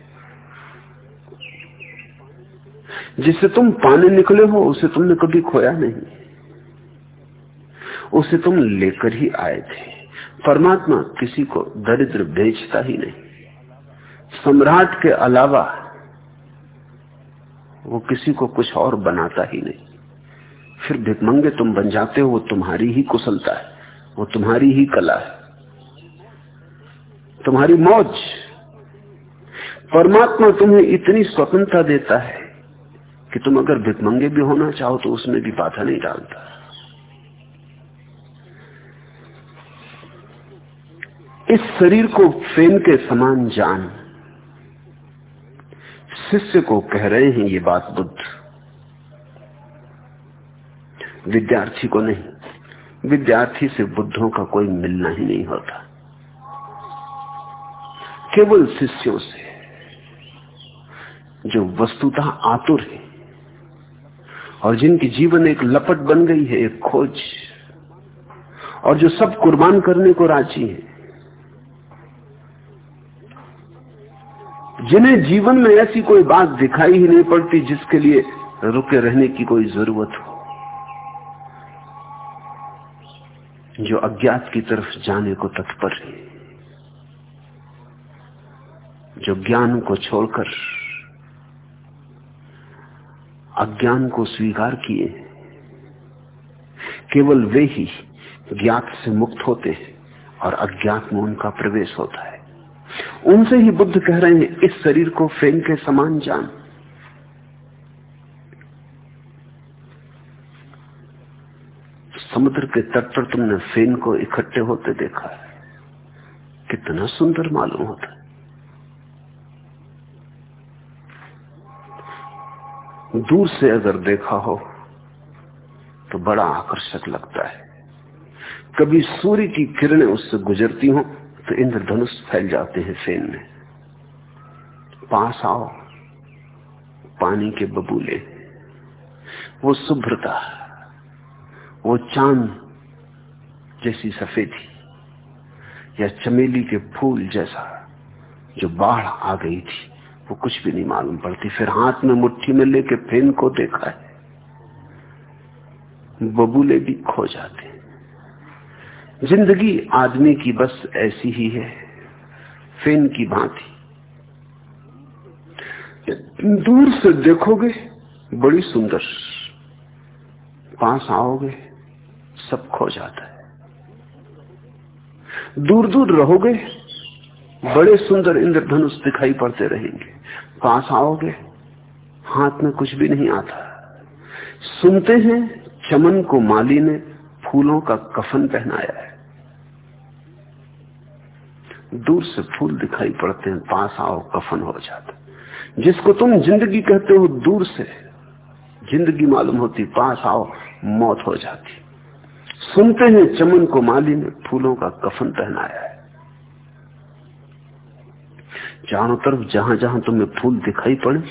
जिसे तुम पाने निकले हो, उसे तुमने कभी खोया नहीं। उसे तुम लेकर ही आए थे। परमात्मा किसी को दरिद्र बेचता ही नहीं। सम्राट के अलावा वो किसी को कुछ और बनाता ही नहीं। फिर भिकमंगे तुम बन जाते हो, वो तुम्हारी ही कुशलता है, वो तुम्हारी ही कला है। तुम्हारी मौज। परमात्मा तुम्हें इतनी स्वतंत्रता देता है कि तुम अगर भिकमंगे भी होना चाहो तो उसमें भी बाधा नहीं डालता। इस शरीर को फेन के समान जान। शिष्य को कह रहे हैं, ये बात बुद्ध। विद्यार्थी को नहीं, विद्यार्थी से बुद्धों का कोई मिलना ही नहीं होता। केवल शिष्यों से जो वस्तुतः आतुर है और जिनकी जीवन एक लपट बन गई है, एक खोज, और जो सब कुर्बान करने को राज़ी है, जिन्हें जीवन में ऐसी कोई बात दिखाई ही नहीं पड़ती जिसके लिए रुके रहने की कोई ज़रूरत हो, जो अज्ञात की तरफ़ जाने को तत्पर है। जो ज्ञान को छोड़कर अज्ञान को स्वीकार किए, केवल वे ही ज्ञात से मुक्त होते हैं और अज्ञात में उनका प्रवेश होता है। उनसे ही बुद्ध कह रहे हैं, इस शरीर को फेन के समान जान। समुद्र के तट पर तुमने फेन को इकट्ठे होते देखा है। कितना सुंदर मालूम होता है। दूर से अगर देखा हो तो बड़ा आकर्षक लगता है। कभी सूर्य की किरणें उससे गुजरती हो तो इंद्रधनुष फैल जाते हैं फेन में। पास आओ, पानी के बबूले। वो शुभ्रता, वो चाँद जैसी सफेदी या चमेली के फूल जैसा जो बाढ़ आ गई थी। वो कुछ भी नहीं मालूम पड़ती। फिर हाथ में मुट्ठी में लेके फेन को देखा है। बबूले भी खो जाते ज़िंदगी आदमी की बस ऐसी ही है, फेन की भांति। दूर से देखोगे, बड़ी सुंदर। पास आओगे, सब खो जाता है। दूर दूर रहोगे, बड़े सुंदर इंद्रधनुष दिखाई पड़ते रहेंगे। पास आओगे, हाथ में कुछ भी नहीं आता। सुनते हैं चमन को माली ने फूलों का कफन पहनाया है। दूर से फूल दिखाई पड़ते हैं, पास आओ, कफन हो जाता। जिसको तुम ज़िंदगी कहते हो, दूर से ज़िंदगी मालूम होती, पास आओ, मौत हो जाती। सुनते हैं चमन को माली ने फूलों का कफन पहनाया है। चारों तरफ़ जहाँ जहाँ तुम्हें फूल दिखाई पड़े,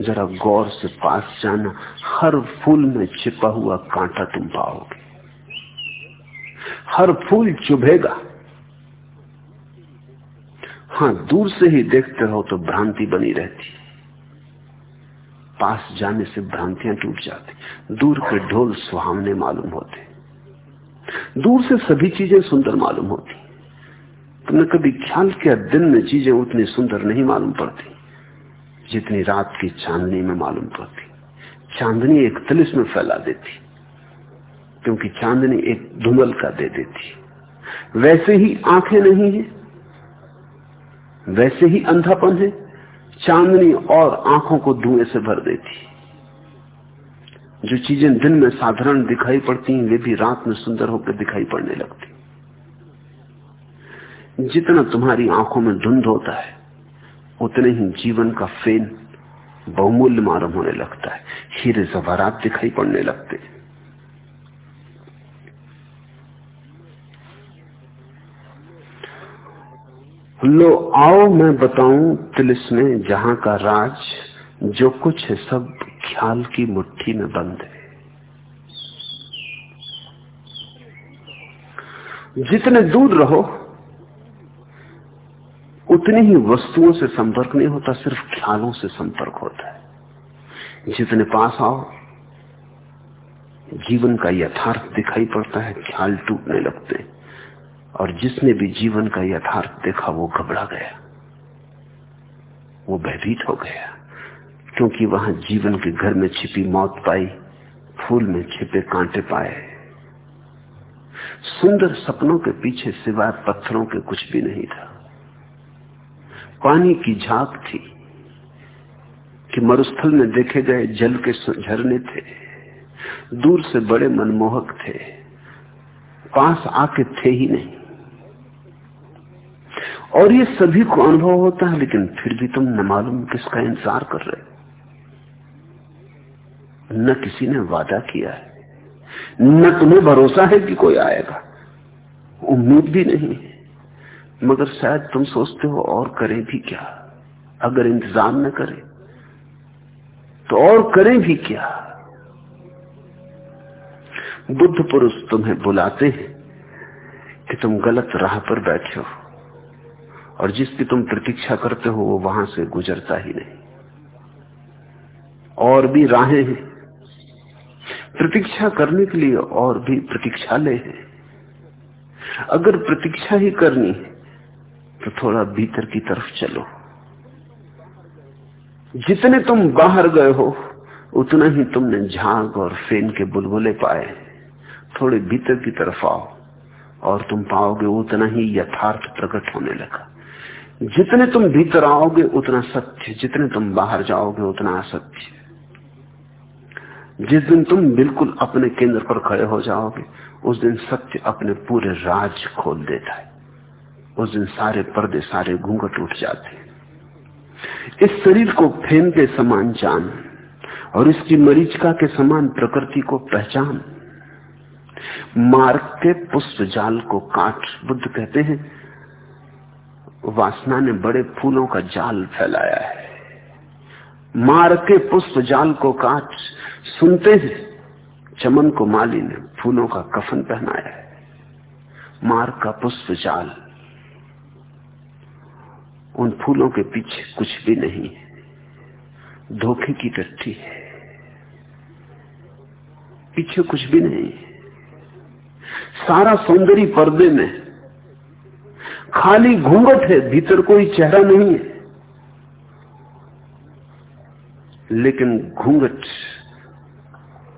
जरा गौर से पास जाना। हर फूल में छिपा हुआ कांटा तुम पाओगे। हर फूल चुभेगा। हाँ दूर से ही देखते रहो तो भ्रांति बनी रहती। पास जाने से भ्रांतियाँ टूट जाती। दूर के ढोल सुहावने मालूम होते। दूर से सभी चीज़ें सुंदर मालूम होती। तुमने कभी ख्याल किया, दिन में चीज़ें उतनी सुंदर नहीं मालूम पड़ती, जितनी रात की चांदनी में मालूम पड़ती। चांदनी एक तिलिस में फैला देती, क्योंकि चांदनी एक धुमल का दे देती। वैसे ही आँखें नहीं है, वैसे ही अंधापन है, चांदनी और आँखों को धुएँ से भर देती। जो चीज़ें दिन में साधारण दिखाई पड़ती हैं, वे भी रात में सुंदर होकर दिखाई पड़ने लगती। जितना तुम्हारी आँखों में धुंध होता है, उतने ही जीवन का फेन बहुमूल्य मालूम होने लगता है। हीरे जवारात दिखाई पड़ने लगते हैं। लो, आओ मैं बताऊँ तिलिस में जहाँ का राज, जो कुछ है सब ख्याल की मुट्ठी में बंद है। जितने दूर रहो उतनी ही वस्तुओं से संपर्क नहीं होता, सिर्फ़ ख्यालों से संपर्क होता है। जितने पास आओ, जीवन का यथार्थ दिखाई पड़ता है, ख्याल टूटने लगते हैं। और जिसने भी जीवन का यथार्थ देखा, वो घबरा गया। वो भयभीत हो गया। क्योंकि वहाँ जीवन के घर में छिपी मौत पाई, फूल में छिपे कांटे पाए। सुंदर सपनों के पीछे सिवाय पत्थरों के कुछ भी नहीं था। पानी की झाक थी कि मरुस्थल में देखे गए जल के झरने थे, दूर से बड़े मनमोहक थे, पास आके थे ही नहीं। और ये सभी को अनुभव होता है, लेकिन फिर भी तुम न मालूम किसका इंतज़ार कर रहे न किसी ने वादा किया है, न तुम्हें भरोसा है कि कोई आएगा। उम्मीद भी नहीं है। मगर शायद तुम सोचते हो और करें भी क्या? अगर इंतज़ाम न करें तो और करें भी क्या? बुद्ध पुरुष तुम्हें बुलाते हैं कि तुम गलत राह पर बैठे हो, और जिसकी तुम प्रतीक्षा करते हो वो वहाँ से गुजरता ही नहीं। और भी राहें हैं। प्रतीक्षा करने के लिए और भी प्रतीक्षालय हैं। अगर प्रतीक्षा ही करनी है तो थोड़ा भीतर की तरफ़ चलो। जितने तुम बाहर गए हो, उतना ही तुमने झाग और फेन के बुलबुले पाए। थोड़े भीतर की तरफ़ आओ, और तुम पाओगे उतना ही यथार्थ प्रकट होने लगा। जितने तुम भीतर आओगे, उतना सत्य। जितने तुम बाहर जाओगे, उतना असत्य। जिस दिन तुम बिल्कुल अपने केंद्र पर खड़े हो जाओगे, उस दिन सत्य अपने पूरे राज खोल देता है। उस दिन सारे पर्दे सारे घूंघट उठ जाते। इस शरीर को फेन के समान जान और इसकी मरीचिका के समान प्रकृति को पहचान। मार्ग के पुष्प जाल को काट बुद्ध कहते हैं, वासना ने बड़े फूलों का जाल फैलाया है। मार के पुष्प जाल को काट सुनते हैं, चमन को माली ने फूलों का कफन पहनाया है। मार का पुष्प जाल उन फूलों के पीछे कुछ भी नहीं है। धोखे की टट्टी है। पीछे कुछ भी नहीं है। सारा सौंदर्य पर्दे में खाली घूंघट है, भीतर कोई चेहरा नहीं है। लेकिन घूंघट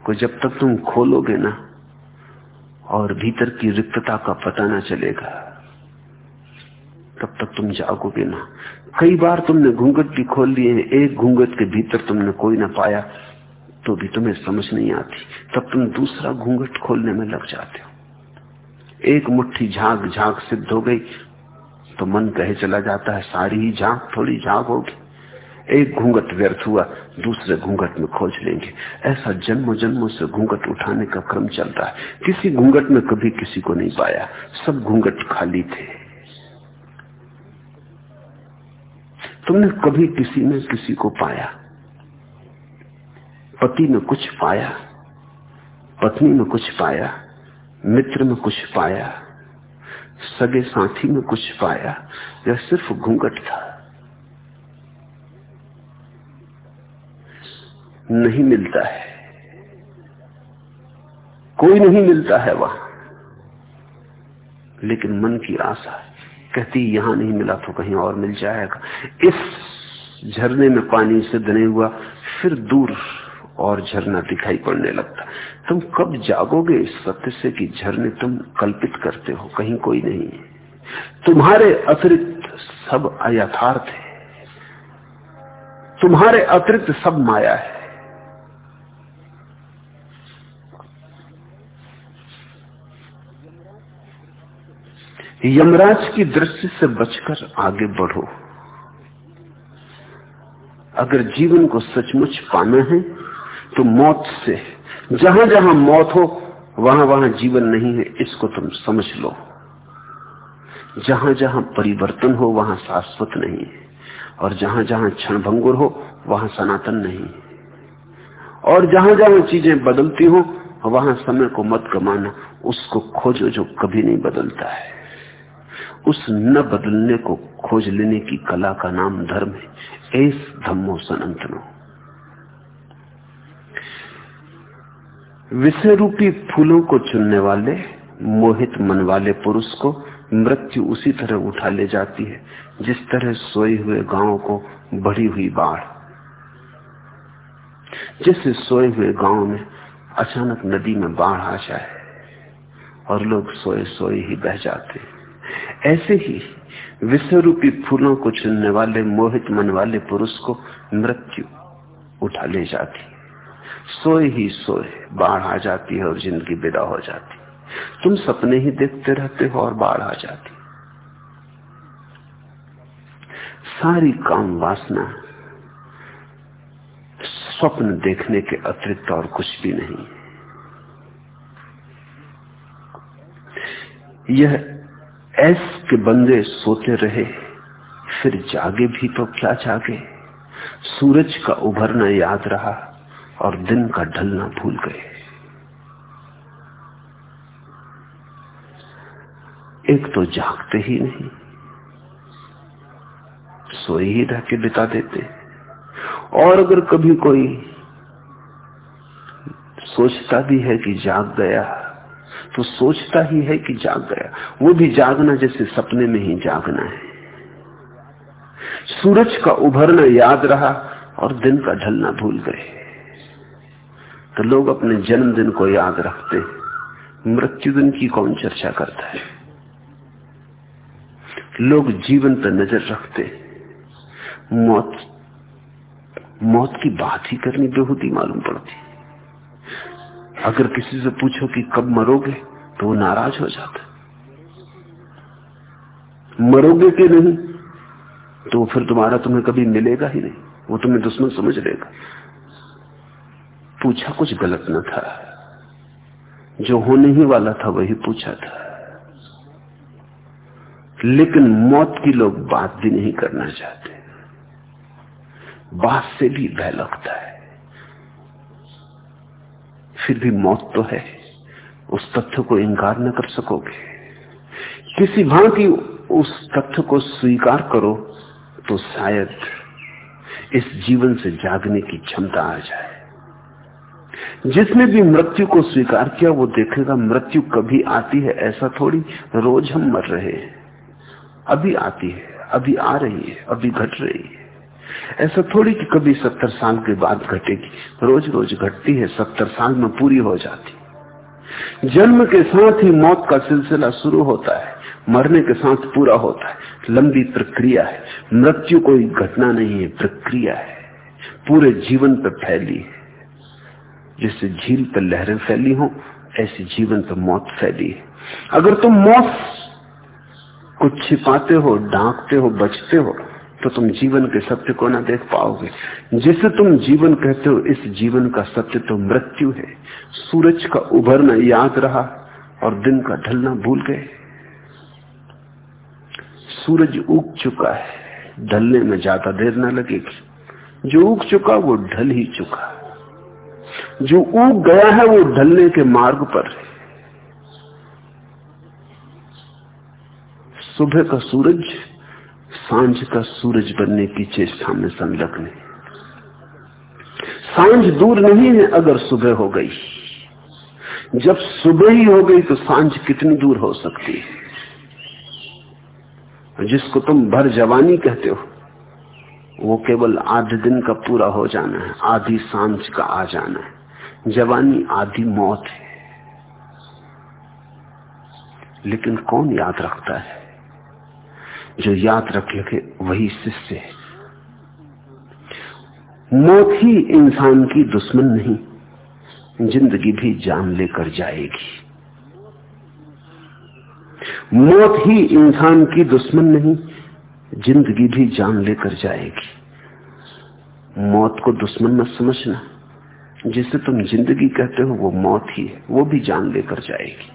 को जब तक तुम खोलोगे ना, और भीतर की रिक्तता का पता ना चलेगा। तब तक तुम जागोगे ना? कई बार तुमने घूंघट भी खोल लिए एक घूंघट के भीतर तुमने कोई ना पाया तो भी तुम्हें समझ नहीं आती। तब तुम दूसरा घूंघट खोलने में लग जाते हो। एक मुट्ठी झाग झाग सिद्ध हो गई तो मन कहे चला जाता है, सारी ही झाग थोड़ी झाग होगी। एक घूंघट व्यर्थ हुआ, दूसरे घूंघट में खोज लेंगे। ऐसा जन्म जन्मों से घूंघट उठाने का क्रम चलता है। किसी घूंघट में कभी किसी को नहीं पाया। सब घूंघट खाली थे। तुमने कभी किसी में किसी को पाया? पति में कुछ पाया? पत्नी में कुछ पाया? मित्र में कुछ पाया? सगे साथी में कुछ पाया? या सिर्फ़ घूंघट था। नहीं मिलता है। कोई नहीं मिलता है वहाँ। लेकिन मन की आशा कहती, यहाँ नहीं मिला तो कहीं और मिल जाएगा। इस झरने में पानी सिद्ध नहीं हुआ, फिर दूर और झरना दिखाई पड़ने लगता। तुम कब जागोगे इस सत्य से कि झरने तुम कल्पित करते हो? कहीं कोई नहीं तुम्हारे अतिरिक्त सब अयथार्थ है। तुम्हारे अतिरिक्त सब माया है। यमराज की दृष्टि से बचकर आगे बढ़ो। अगर जीवन को सचमुच पाना है तो मौत से, जहाँ जहाँ मौत हो, वहाँ वहाँ जीवन नहीं है, इसको तुम समझ लो। जहाँ जहाँ परिवर्तन हो, वहाँ शाश्वत नहीं है। और जहाँ जहाँ क्षण भंगुर हो, वहाँ सनातन नहीं और जहाँ जहाँ चीज़ें बदलती हो, वहाँ समय को मत कमाना उसको खोजो जो कभी नहीं बदलता है। उस न बदलने को खोज लेने की कला का नाम धर्म है। एस धम्मो सनातनो। विषय रूपी फूलों को चुनने वाले, मोहित मन वाले पुरुष को मृत्यु उसी तरह उठा ले जाती है, जिस तरह सोए हुए गाँव को बढ़ी हुई बाढ़। जैसे सोए हुए गाँव में अचानक नदी में बाढ़ आ जाए, और लोग सोए सोए ही बह जाते ऐसे ही विषय रूपी फूलों को चुनने वाले, मोहित मन वाले पुरुष को मृत्यु उठा ले जाती। सोए ही सोए, बाढ़ आ जाती है और ज़िंदगी विदा हो जाती। तुम सपने ही देखते रहते हो और बाढ़ आ जाती। सारी काम वासना, स्वप्न देखने के अतिरिक्त और कुछ भी नहीं। यह ऐस के बंदे सोते रहे, फिर जागे भी तो क्या जागे? सूरज का उभरना याद रहा और दिन का ढलना भूल गए। एक तो जागते ही नहीं, सोए ही रह के बिता देते। और अगर कभी कोई सोचता भी है कि जाग गया तो सोचता ही है कि जाग गया वो भी जागना जैसे सपने में ही जागना है। सूरज का उभरना याद रहा और दिन का ढलना भूल गए। तो लोग अपने जन्मदिन को याद रखते मृत्यु दिन की कौन चर्चा करता है? लोग जीवन पर नज़र रखते मौत मौत की बात ही करनी बेहूदी मालूम पड़ती। अगर किसी से पूछो कि कब मरोगे तो वो नाराज़ हो जाता मरोगे कि नहीं तो फिर तुम्हारा तुम्हें कभी मिलेगा ही नहीं। वो तुम्हें दुश्मन समझ लेगा। पूछा कुछ गलत न था। जो होने ही वाला था, वही पूछा था। लेकिन मौत की लोग बात भी नहीं करना चाहते। बात से भी भय लगता है। फिर भी मौत तो है। उस तथ्य को इंकार न कर सकोगे। किसी भांति उस तथ्य को स्वीकार करो तो शायद इस जीवन से जागने की क्षमता आ जाए। जिसने भी मृत्यु को स्वीकार किया, वो देखेगा, मृत्यु कभी आती है, ऐसा थोड़ी रोज हम मर रहे हैं। अभी आती है, अभी आ रही है, अभी घट रही है। ऐसा थोड़ी कि कभी सत्तर साल के बाद घटेगी। रोज रोज घटती है, सत्तर साल में पूरी हो जाती। जन्म के साथ ही मौत का सिलसिला शुरू होता है। मरने के साथ पूरा होता है। लंबी प्रक्रिया है। मृत्यु कोई घटना नहीं है, प्रक्रिया है। पूरे जीवन पर फैली है। जिससे झील पर लहरें फैली हो, ऐसी जीवन पर मौत फैली है। अगर तुम मौत को छिपाते हो डांकते हो, बचते हो तो तुम जीवन के सत्य को ना देख पाओगे। जिसे तुम जीवन कहते हो, इस जीवन का सत्य तो मृत्यु है। सूरज का उभरना याद रहा और दिन का ढलना भूल गए। सूरज उग चुका है, ढलने में ज़्यादा देर ना लगेगी। जो उग चुका, वो ढल ही चुका। जो उग गया है, वो ढलने के मार्ग पर है। सुबह का सूरज साँझ का सूरज बनने की चेष्टा में संलग्न है। साँझ दूर नहीं है अगर सुबह हो गई। जब सुबह ही हो गई तो साँझ कितनी दूर हो सकती है? जिसको तुम भर जवानी कहते हो, वो केवल आधे दिन का पूरा हो जाना है, आधी साँझ का आ जाना है। जवानी आधी मौत है। लेकिन कौन याद रखता है? जो याद रख लगे वही शिष्य है। मौत ही इंसान की दुश्मन नहीं, ज़िंदगी भी जान लेकर जाएगी। मौत ही इंसान की दुश्मन नहीं, ज़िंदगी भी जान लेकर जाएगी। मौत को दुश्मन मत समझना, जिसे तुम ज़िंदगी कहते हो वो मौत ही है, वो भी जान लेकर जाएगी।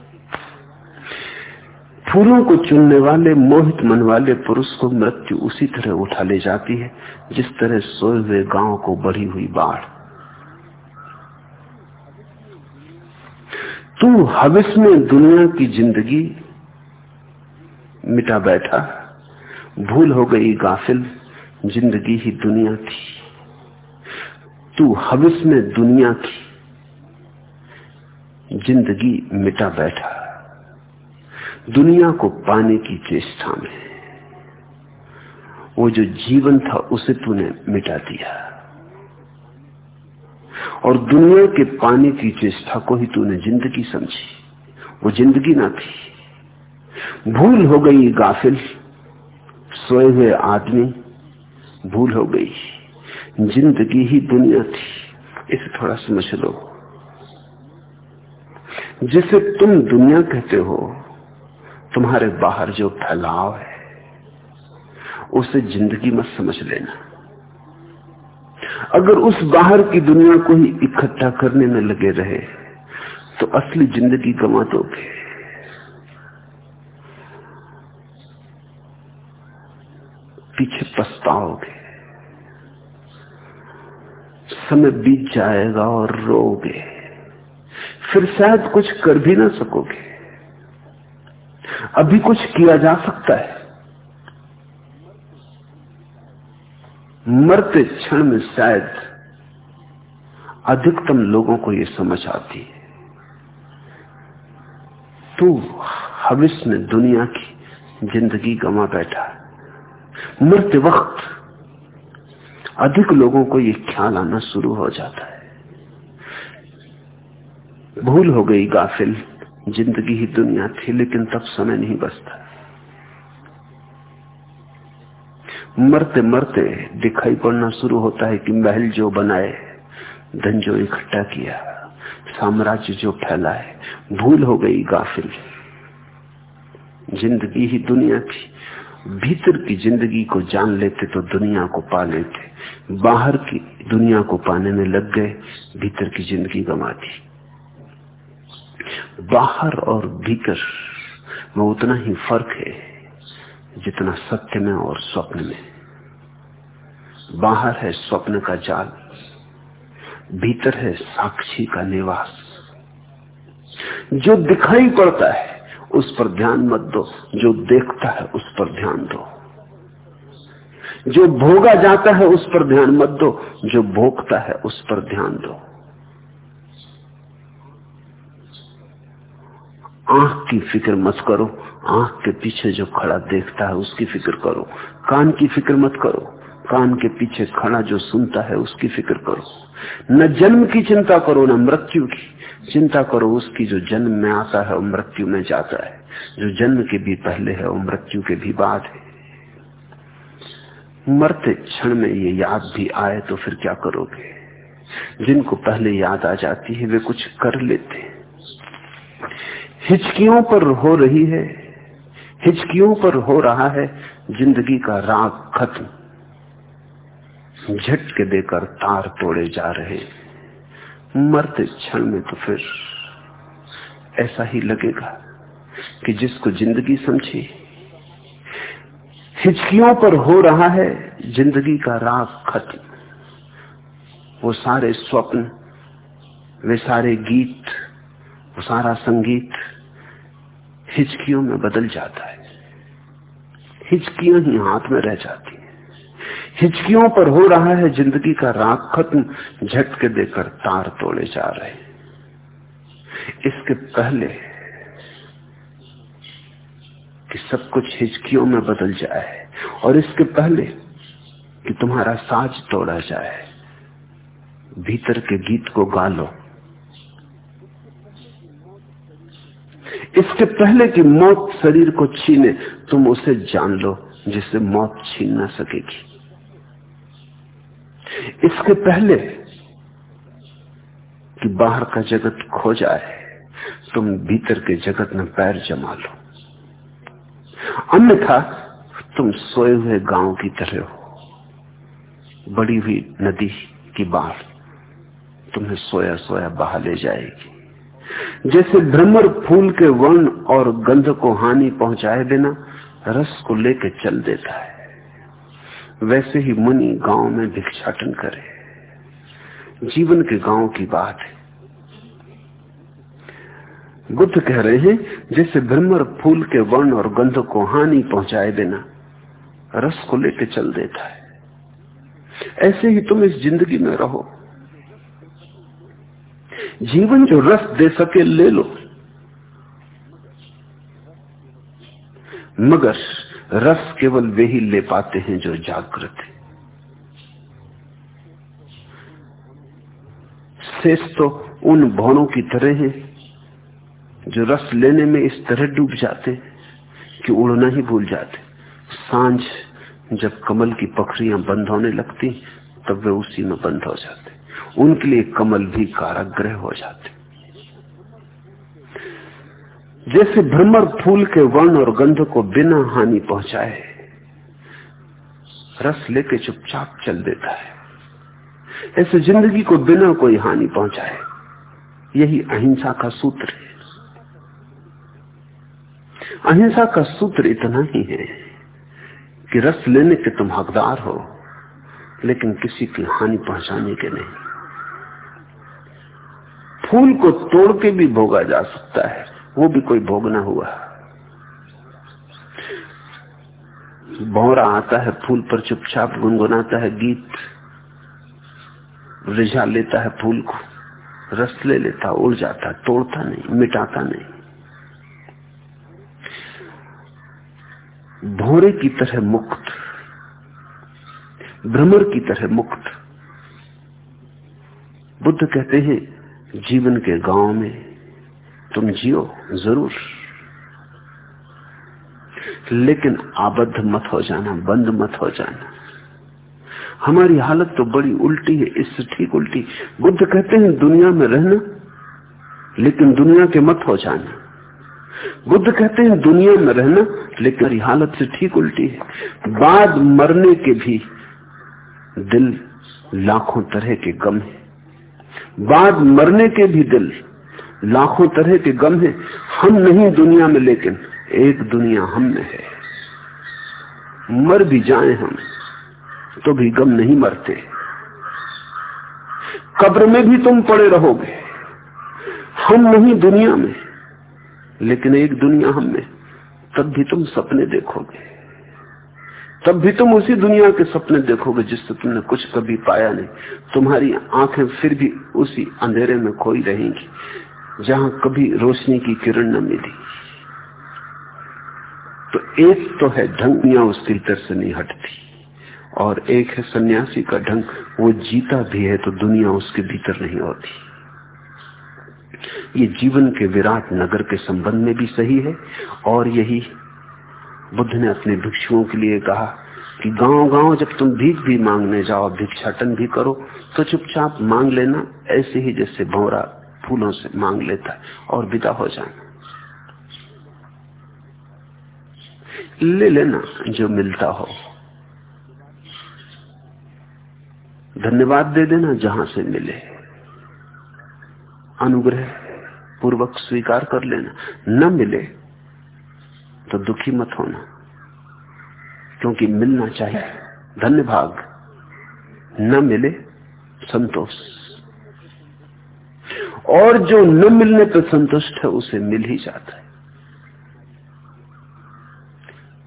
फूलों को चुनने वाले, मोहित मन वाले पुरुष को मृत्यु उसी तरह उठा ले जाती है, जिस तरह सोए हुए गाँव को बढ़ी हुई बाढ़। तू हविस में दुनिया की ज़िंदगी मिटा बैठा, भूल हो गई गाफिल, ज़िंदगी ही दुनिया थी। तू हविस में दुनिया की ज़िंदगी मिटा बैठा। दुनिया को पाने की चेष्टा में वो जो जीवन था उसे तूने मिटा दिया। और दुनिया के पाने की चेष्टा को ही तूने ज़िंदगी समझी। वो ज़िंदगी ना थी। भूल हो गई गाफिल। सोए हुए आदमी भूल हो गई। ज़िंदगी ही दुनिया थी। इसे थोड़ा समझ लो। जिसे तुम दुनिया कहते हो तुम्हारे बाहर जो फैलाव है, उसे ज़िंदगी मत समझ लेना। अगर उस बाहर की दुनिया को ही इकट्ठा करने में लगे रहे तो असली ज़िंदगी गंवा दोगे पीछे पछताओगे। समय बीत जाएगा और रोगे फिर शायद कुछ कर भी ना सकोगे। अभी कुछ किया जा सकता है। मरते क्षण में शायद अधिकतम लोगों को यह समझ आती है। तू हविस में दुनिया की ज़िंदगी गंवा बैठा है। मरते वक्त अधिक लोगों को यह ख्याल आना शुरू हो जाता है। भूल हो गई गाफिल। ज़िंदगी ही दुनिया थी, लेकिन तब समय नहीं बचता। मरते मरते दिखाई पड़ना शुरू होता है कि महल जो बनाए, धन जो इकट्ठा किया, साम्राज्य जो फैला है भूल हो गई गाफिल। ज़िंदगी ही दुनिया थी, भीतर की ज़िंदगी को जान लेते तो दुनिया को पा लेते, बाहर की दुनिया को पाने में लग गए, भीतर की ज़िंदगी गंवा दी। बाहर और भीतर में उतना ही फ़र्क है जितना सत्य में और स्वप्न में। बाहर है स्वप्न का जाल, भीतर है साक्षी का निवास। जो दिखाई पड़ता है, उस पर ध्यान मत दो। जो देखता है, उस पर ध्यान दो। जो भोगा जाता है, उस पर ध्यान मत दो। जो भोगता है, उस पर ध्यान दो। आँख की फ़िक्र मत करो। आँख के पीछे जो खड़ा देखता है, उसकी फ़िक्र करो। कान की फ़िक्र मत करो। कान के पीछे खड़ा जो सुनता है, उसकी फ़िक्र करो। न जन्म की चिंता करो, न मृत्यु की। चिंता करो, उसकी जो जन्म में आता है और मृत्यु में जाता है। जो जन्म के भी पहले है और मृत्यु के भी बाद है। मरते क्षण में ये याद भी आए तो फिर क्या करोगे? जिनको पहले याद आ जाती है, वे कुछ कर लेते हैं। हिचकियों पर हो रही है, हिचकियों पर हो रहा है, ज़िंदगी का राग खत्म। झटके देकर तार तोड़े जा रहे। मरते क्षण में तो फिर ऐसा ही लगेगा कि जिसको ज़िंदगी समझी, हिचकियों पर हो रहा है, ज़िंदगी का राग खत्म। वो सारे स्वप्न, वे सारे गीत सारा संगीत हिचकियों में बदल जाता है। हिचकियाँ ही हाथ में रह जाती हैं। हिचकियों पर हो रहा है ज़िंदगी का राग खत्म, झटके देकर तार तोड़े जा रहे हैं। इसके पहले कि सब कुछ हिचकियों में बदल जाए और इसके पहले कि तुम्हारा साज तोड़ा जाए, भीतर के गीत को गा लो इसके पहले कि मौत शरीर को छीने, तुम उसे जान लो जिसे मौत छीन ना सकेगी। इसके पहले कि बाहर का जगत खो जाए, तुम भीतर के जगत में पैर जमा लो। अन्यथा, तुम सोए हुए गाँव की तरह हो। बड़ी हुई नदी की बाढ़ तुम्हें सोया सोया बहा ले जाएगी। जैसे भ्रमर फूल के वर्ण और गंध को हानि पहुँचाए बिना रस को लेकर चल देता है। वैसे ही मुनि गाँव में भिक्षाटन करे। जीवन के गाँव की बात है। बुद्ध कह रहे हैं, जैसे भ्रमर फूल के वर्ण और गंध को हानि पहुँचाए बिना रस को लेकर चल देता है। ऐसे ही तुम इस ज़िंदगी में रहो। जीवन जो रस दे सके ले लो। मगर रस केवल वे ही ले पाते हैं जो जागृत है। शेष तो उन भौणों की तरह है जो रस लेने में इस तरह डूब जाते कि उड़ना ही भूल जाते। साँझ जब कमल की पखरियाँ बंद होने लगती, तब वे उसी में बंद हो जाते। उनके लिए कमल भी काराग्रह हो जाते। जैसे भ्रमर फूल के वर्ण और गंध को बिना हानि पहुँचाए, रस लेके चुपचाप चल देता है। ऐसे ज़िंदगी को बिना कोई हानि पहुँचाए, यही अहिंसा का सूत्र है। अहिंसा का सूत्र इतना ही है कि रस लेने के तुम हकदार हो, लेकिन किसी की हानि पहुँचाने के नहीं। फूल को तोड़ के भी भोगा जा सकता है। वो भी कोई भोगना हुआ। भौरा आता है, फूल पर चुपचाप गुनगुनाता है, गीत रिझा लेता है फूल को। रस ले लेता, उड़ जाता, तोड़ता नहीं, मिटाता नहीं। भोरे की तरह मुक्त, भ्रमर की तरह मुक्त। बुद्ध कहते हैं जीवन के गाँव में तुम जियो, ज़रूर। लेकिन आबद्ध मत हो जाना, बंद मत हो जाना। हमारी हालत तो बड़ी उल्टी है, इससे ठीक उल्टी। बुद्ध कहते हैं, दुनिया में रहना, लेकिन दुनिया के मत हो जाना। बुद्ध कहते हैं, दुनिया में रहना, लेकिन हमारी हालत से ठीक उल्टी है। बाद मरने के भी दिल लाखों तरह के गम है। बाद मरने के भी दिल लाखों तरह के गम है, हम नहीं दुनिया में, लेकिन एक दुनिया हम में है। मर भी जाए हम तो भी गम नहीं मरते। कब्र में भी तुम पड़े रहोगे। हम नहीं दुनिया में, लेकिन एक दुनिया हम में, तब भी तुम सपने देखोगे। तब भी तुम उसी दुनिया के सपने देखोगे जिससे तुमने कुछ कभी पाया नहीं। तुम्हारी आँखें फिर भी उसी अंधेरे में खोई रहेंगी, जहाँ कभी रोशनी की किरण न मिली। तो एक तो है ढंग दुनिया उसके भीतर से नहीं हटती, और एक है सन्यासी का ढंग, वो जीता भी है तो दुनिया उसके भीतर नहीं होती। ये जीवन के विराट नगर के संबंध में भी सही है, और यही बुद्ध ने अपने भिक्षुओं के लिए कहा कि गाँव गाँव जब तुम भीख भी मांगने जाओ, भिक्षाटन भी करो तो चुपचाप मांग लेना ऐसे ही जैसे भौरा फूलों से मांग लेता है और विदा हो जाना। ले लेना जो मिलता हो। धन्यवाद दे देना जहाँ से मिले। अनुग्रह पूर्वक स्वीकार कर लेना। न मिले तो दुखी मत होना। क्योंकि मिलना चाहिए। धन्य भाग। न मिले, संतोष। और जो न मिलने पर संतुष्ट है, उसे मिल ही जाता है।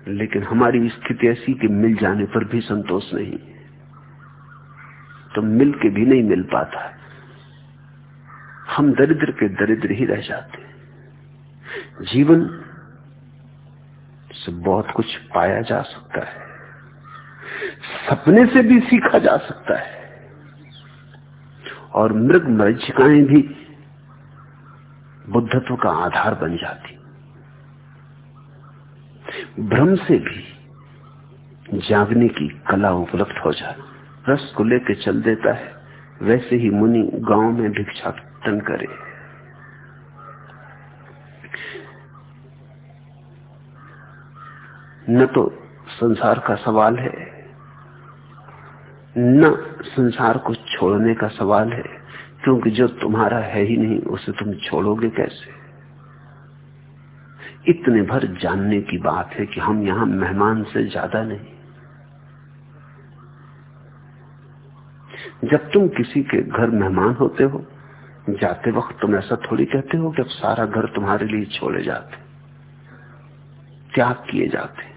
लेकिन हमारी स्थिति ऐसी कि मिल जाने पर भी संतोष नहीं तो मिल के भी नहीं मिल पाता हम दरिद्र के दरिद्र ही रह जाते जीवन से बहुत कुछ पाया जा सकता है। सपने से भी सीखा जा सकता है। और मृग मरीचिकाएँ भी बुद्धत्व का आधार बन जाती। भ्रम से भी जागने की कला उपलब्ध हो जाती। रस को लेकर चल देता है, वैसे ही मुनि गाँव में भिक्षाटन करे। न तो संसार का सवाल है, न संसार को छोड़ने का सवाल है, क्योंकि जो तुम्हारा है ही नहीं, उसे तुम छोड़ोगे कैसे? इतने भर जानने की बात है कि हम यहाँ मेहमान से ज़्यादा नहीं। जब तुम किसी के घर मेहमान होते हो, जाते वक्त तुम ऐसा थोड़ी कहते हो कि अब सारा घर तुम्हारे लिए छोड़े जाते, त्याग किए जाते।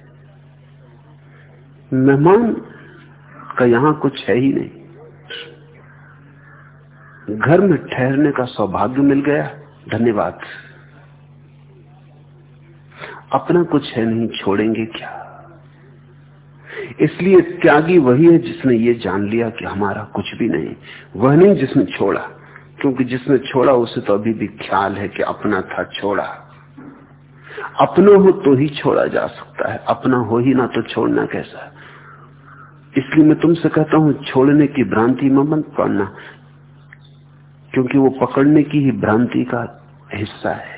मेहमान का यहाँ कुछ है ही नहीं। घर में ठहरने का सौभाग्य मिल गया। धन्यवाद। अपना कुछ है नहीं, छोड़ेंगे क्या? इसलिए त्यागी वही है जिसने ये जान लिया कि हमारा कुछ भी नहीं। वह नहीं जिसने छोड़ा, क्योंकि जिसने छोड़ा उसे तो अभी भी ख्याल है कि अपना था, छोड़ा। अपना हो तो ही छोड़ा जा सकता है, अपना हो ही ना तो छोड़ना कैसा इसलिए मैं तुमसे कहता हूँ, छोड़ने की भ्रांति में मत पड़ना क्योंकि वो पकड़ने की ही भ्रांति का हिस्सा है।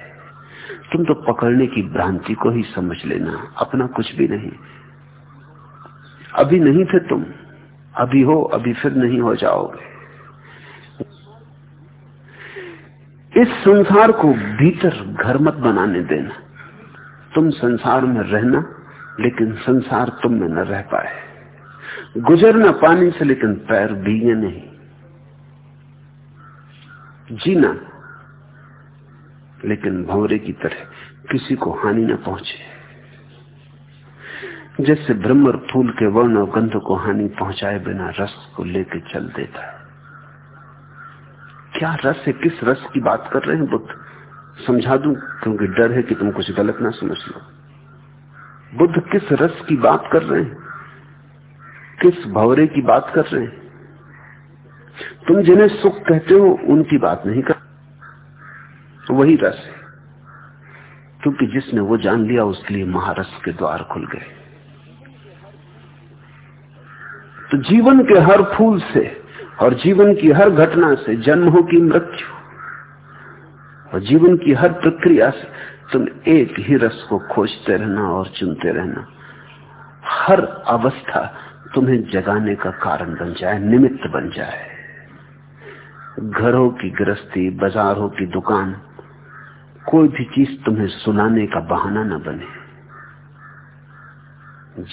तुम तो पकड़ने की भ्रांति को ही समझ लेना, अपना कुछ भी नहीं। अभी नहीं थे तुम, अभी हो, अभी फिर नहीं हो जाओगे। इस संसार को भीतर घर मत बनाने देना। तुम संसार में रहना, लेकिन संसार तुम में न रह पाए। गुजरना पानी से लेकिन पैर भीगे नहीं। जीना, लेकिन भंवरे की तरह किसी को हानि न पहुँचे। जैसे ब्रह्म फूल के वर्ण और गंध को हानि पहुँचाए बिना रस को लेकर चल देता है। क्या रस है? किस रस की बात कर रहे हैं बुद्ध? समझा दूँ, क्योंकि डर है कि तुम कुछ गलत ना समझ लो। बुद्ध किस रस की बात कर रहे हैं? किस भवरे की बात कर रहे हैं? तुम जिन्हें सुख कहते हो, उनकी बात नहीं कर तो वही रस है। क्योंकि जिसने वो जान लिया, उसके लिए महारस के द्वार खुल गए। तो जीवन के हर फूल से और जीवन की हर घटना से, जन्म हो की मृत्यु, और जीवन की हर प्रक्रिया से, तुम एक ही रस को खोजते रहना और चुनते रहना। हर अवस्था तुम्हें जगाने का कारण बन जाए, निमित्त बन जाए। घरों की गृहस्थी, बाजारों की दुकान, कोई भी चीज़ तुम्हें सुनाने का बहाना न बने,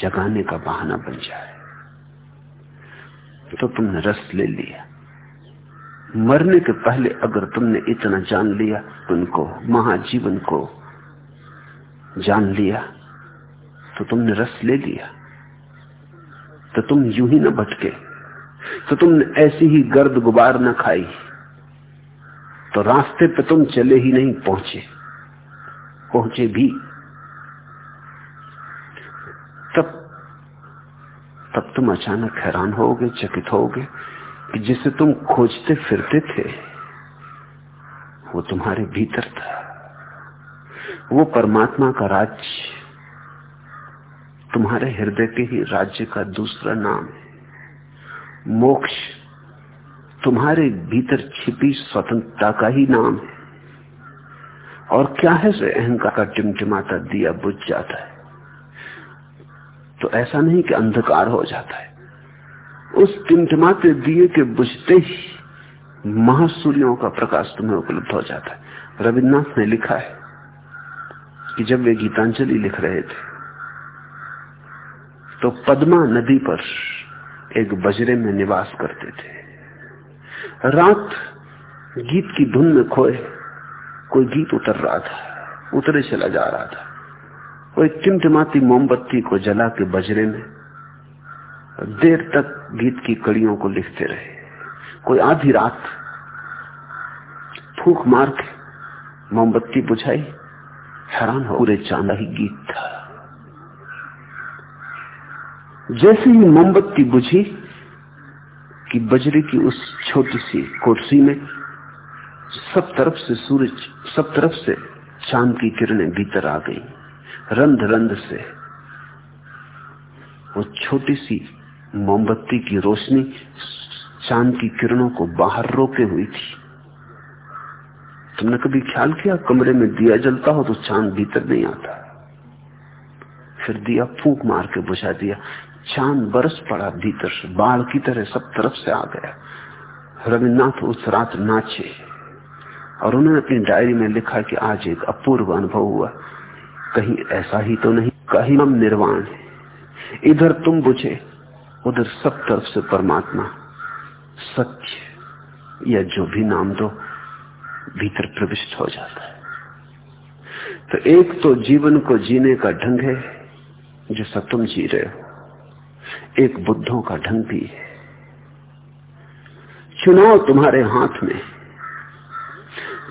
जगाने का बहाना बन जाए। तो तुमने रस ले लिया। मरने के पहले अगर तुमने इतना जान लिया, उनको, महाजीवन को जान लिया तो तुमने रस ले लिया। तो तुम यूँ ही ना भटके तो तुमने ऐसी ही गर्द गुबार ना खाई तो रास्ते पे तुम चले ही नहीं पहुँचे पहुँचे भी। तब तब तुम अचानक हैरान होगे, चकित होगे कि जिसे तुम खोजते फिरते थे, वो तुम्हारे भीतर था। वो परमात्मा का राज्य तुम्हारे हृदय के ही राज्य का दूसरा नाम। है मोक्ष तुम्हारे भीतर छिपी स्वतंत्रता का ही नाम है। और क्या है से अहंकार का टिमटिमाता दिया बुझ जाता है? तो ऐसा नहीं कि अंधकार हो जाता है। उस टिमटिमाते दिए के बुझते ही महासूर्यों का प्रकाश तुम्हें उपलब्ध हो जाता है। रविन्द्रनाथ ने लिखा है कि जब वे गीतांजलि लिख रहे थे तो पद्मा नदी पर एक बजरे में निवास करते थे। रात गीत की धुन में खोए, कोई गीत उतर रहा था, उतरे चला जा रहा था। कोई टिमटिमाती मोमबत्ती को जला के बजरे में, देर तक गीत की कड़ियों को लिखते रहे। कोई आधी रात फूक मार के मोमबत्ती बुझाई, हैरान हो पूरे चांदा ही गीत था। जैसे ही मोमबत्ती बुझी कि बजरे की उस छोटी सी कोठसी में सब तरफ़ से सूरज, सब तरफ़ से चाँद की किरणें भीतर आ गई। रंध रंध से वो छोटी सी मोमबत्ती की रोशनी चाँद की किरणों को बाहर रोके हुई थी। तुमने कभी ख्याल किया, कमरे में दिया जलता हो तो चाँद भीतर नहीं आता? फिर दिया फूक मार के बुझा दिया। चाँद बरस पड़ा भीतर बाढ़ की तरह सब तरफ़ से आ गया। रविन्द्रनाथ उस रात नाचे और उन्होंने अपनी डायरी में लिखा कि आज एक अपूर्व अनुभव हुआ। कहीं ऐसा ही तो नहीं, कहीं हम निर्वाण इधर तुम बुझे, उधर सब तरफ़ से परमात्मा। सत्य या जो भी नाम दो, भीतर प्रविष्ट हो जाता है। तो एक तो जीवन को जीने का ढंग है, जैसा तुम जी रहे हो। एक बुद्धों का ढंग भी है। चुनाव तुम्हारे हाथ में।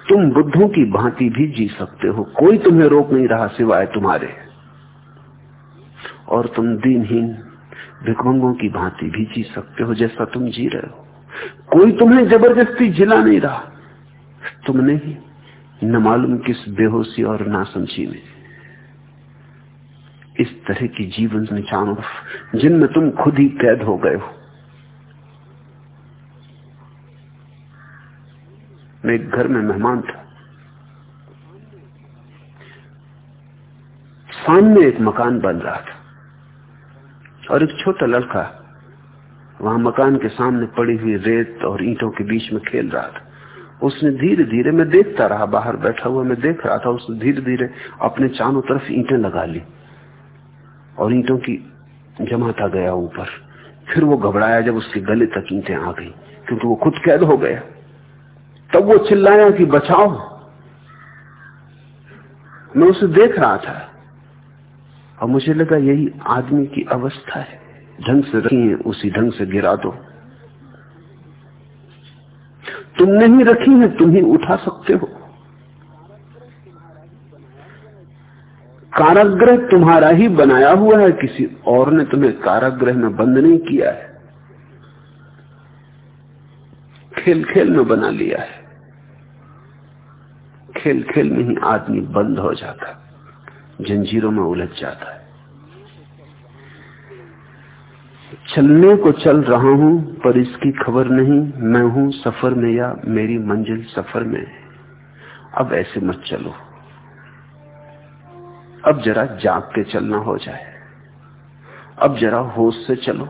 तुम बुद्धों की भांति भी जी सकते हो। कोई तुम्हें रोक नहीं रहा सिवाय तुम्हारे। और तुम दिनहीन भिकमंगों की भांति भी जी सकते हो जैसा तुम जी रहे हो। कोई तुम्हें ज़बरदस्ती जिला नहीं रहा। तुमने ही न मालूम किस बेहोशी और नासमझी में। इस तरह की जीवन निचानों जिनमें तुम खुद ही कैद हो गए हो। मैं घर में मेहमान था। सामने एक मकान बन रहा था और एक छोटा लड़का वहाँ मकान के सामने पड़ी हुई रेत और ईंटों के बीच में खेल रहा था। उसने धीरे धीरे मैं देखता रहा, बाहर बैठा हुआ मैं देख रहा था, उसने धीरे धीरे अपने चारों तरफ़ ईंटें लगा ली। और ईंटों की जमाता गया ऊपर। फिर वो घबराया जब उसके गले तक ईंटें आ गई, क्योंकि वो खुद कैद हो गया। तब वो चिल्लाया कि, बचाओ। मैं उसे देख रहा था। और मुझे लगा, यही आदमी की अवस्था है। ढंग से रखी है, उसी ढंग से गिरा दो। तुमने ही रखी है, तुम ही उठा सकते हो। काराग्रह तुम्हारा ही बनाया हुआ है, किसी और ने तुम्हें काराग्रह में बंद नहीं किया है। खेल खेल में बना लिया है। खेल खेल में ही आदमी बंद हो जाता जंजीरों में उलझ जाता है। चलने को चल रहा हूँ, पर इसकी खबर नहीं, मैं हूँ सफ़र में या मेरी मंजिल सफ़र में। है अब ऐसे मत चलो। अब जरा जाग के चलना हो जाए। अब जरा होश से चलो।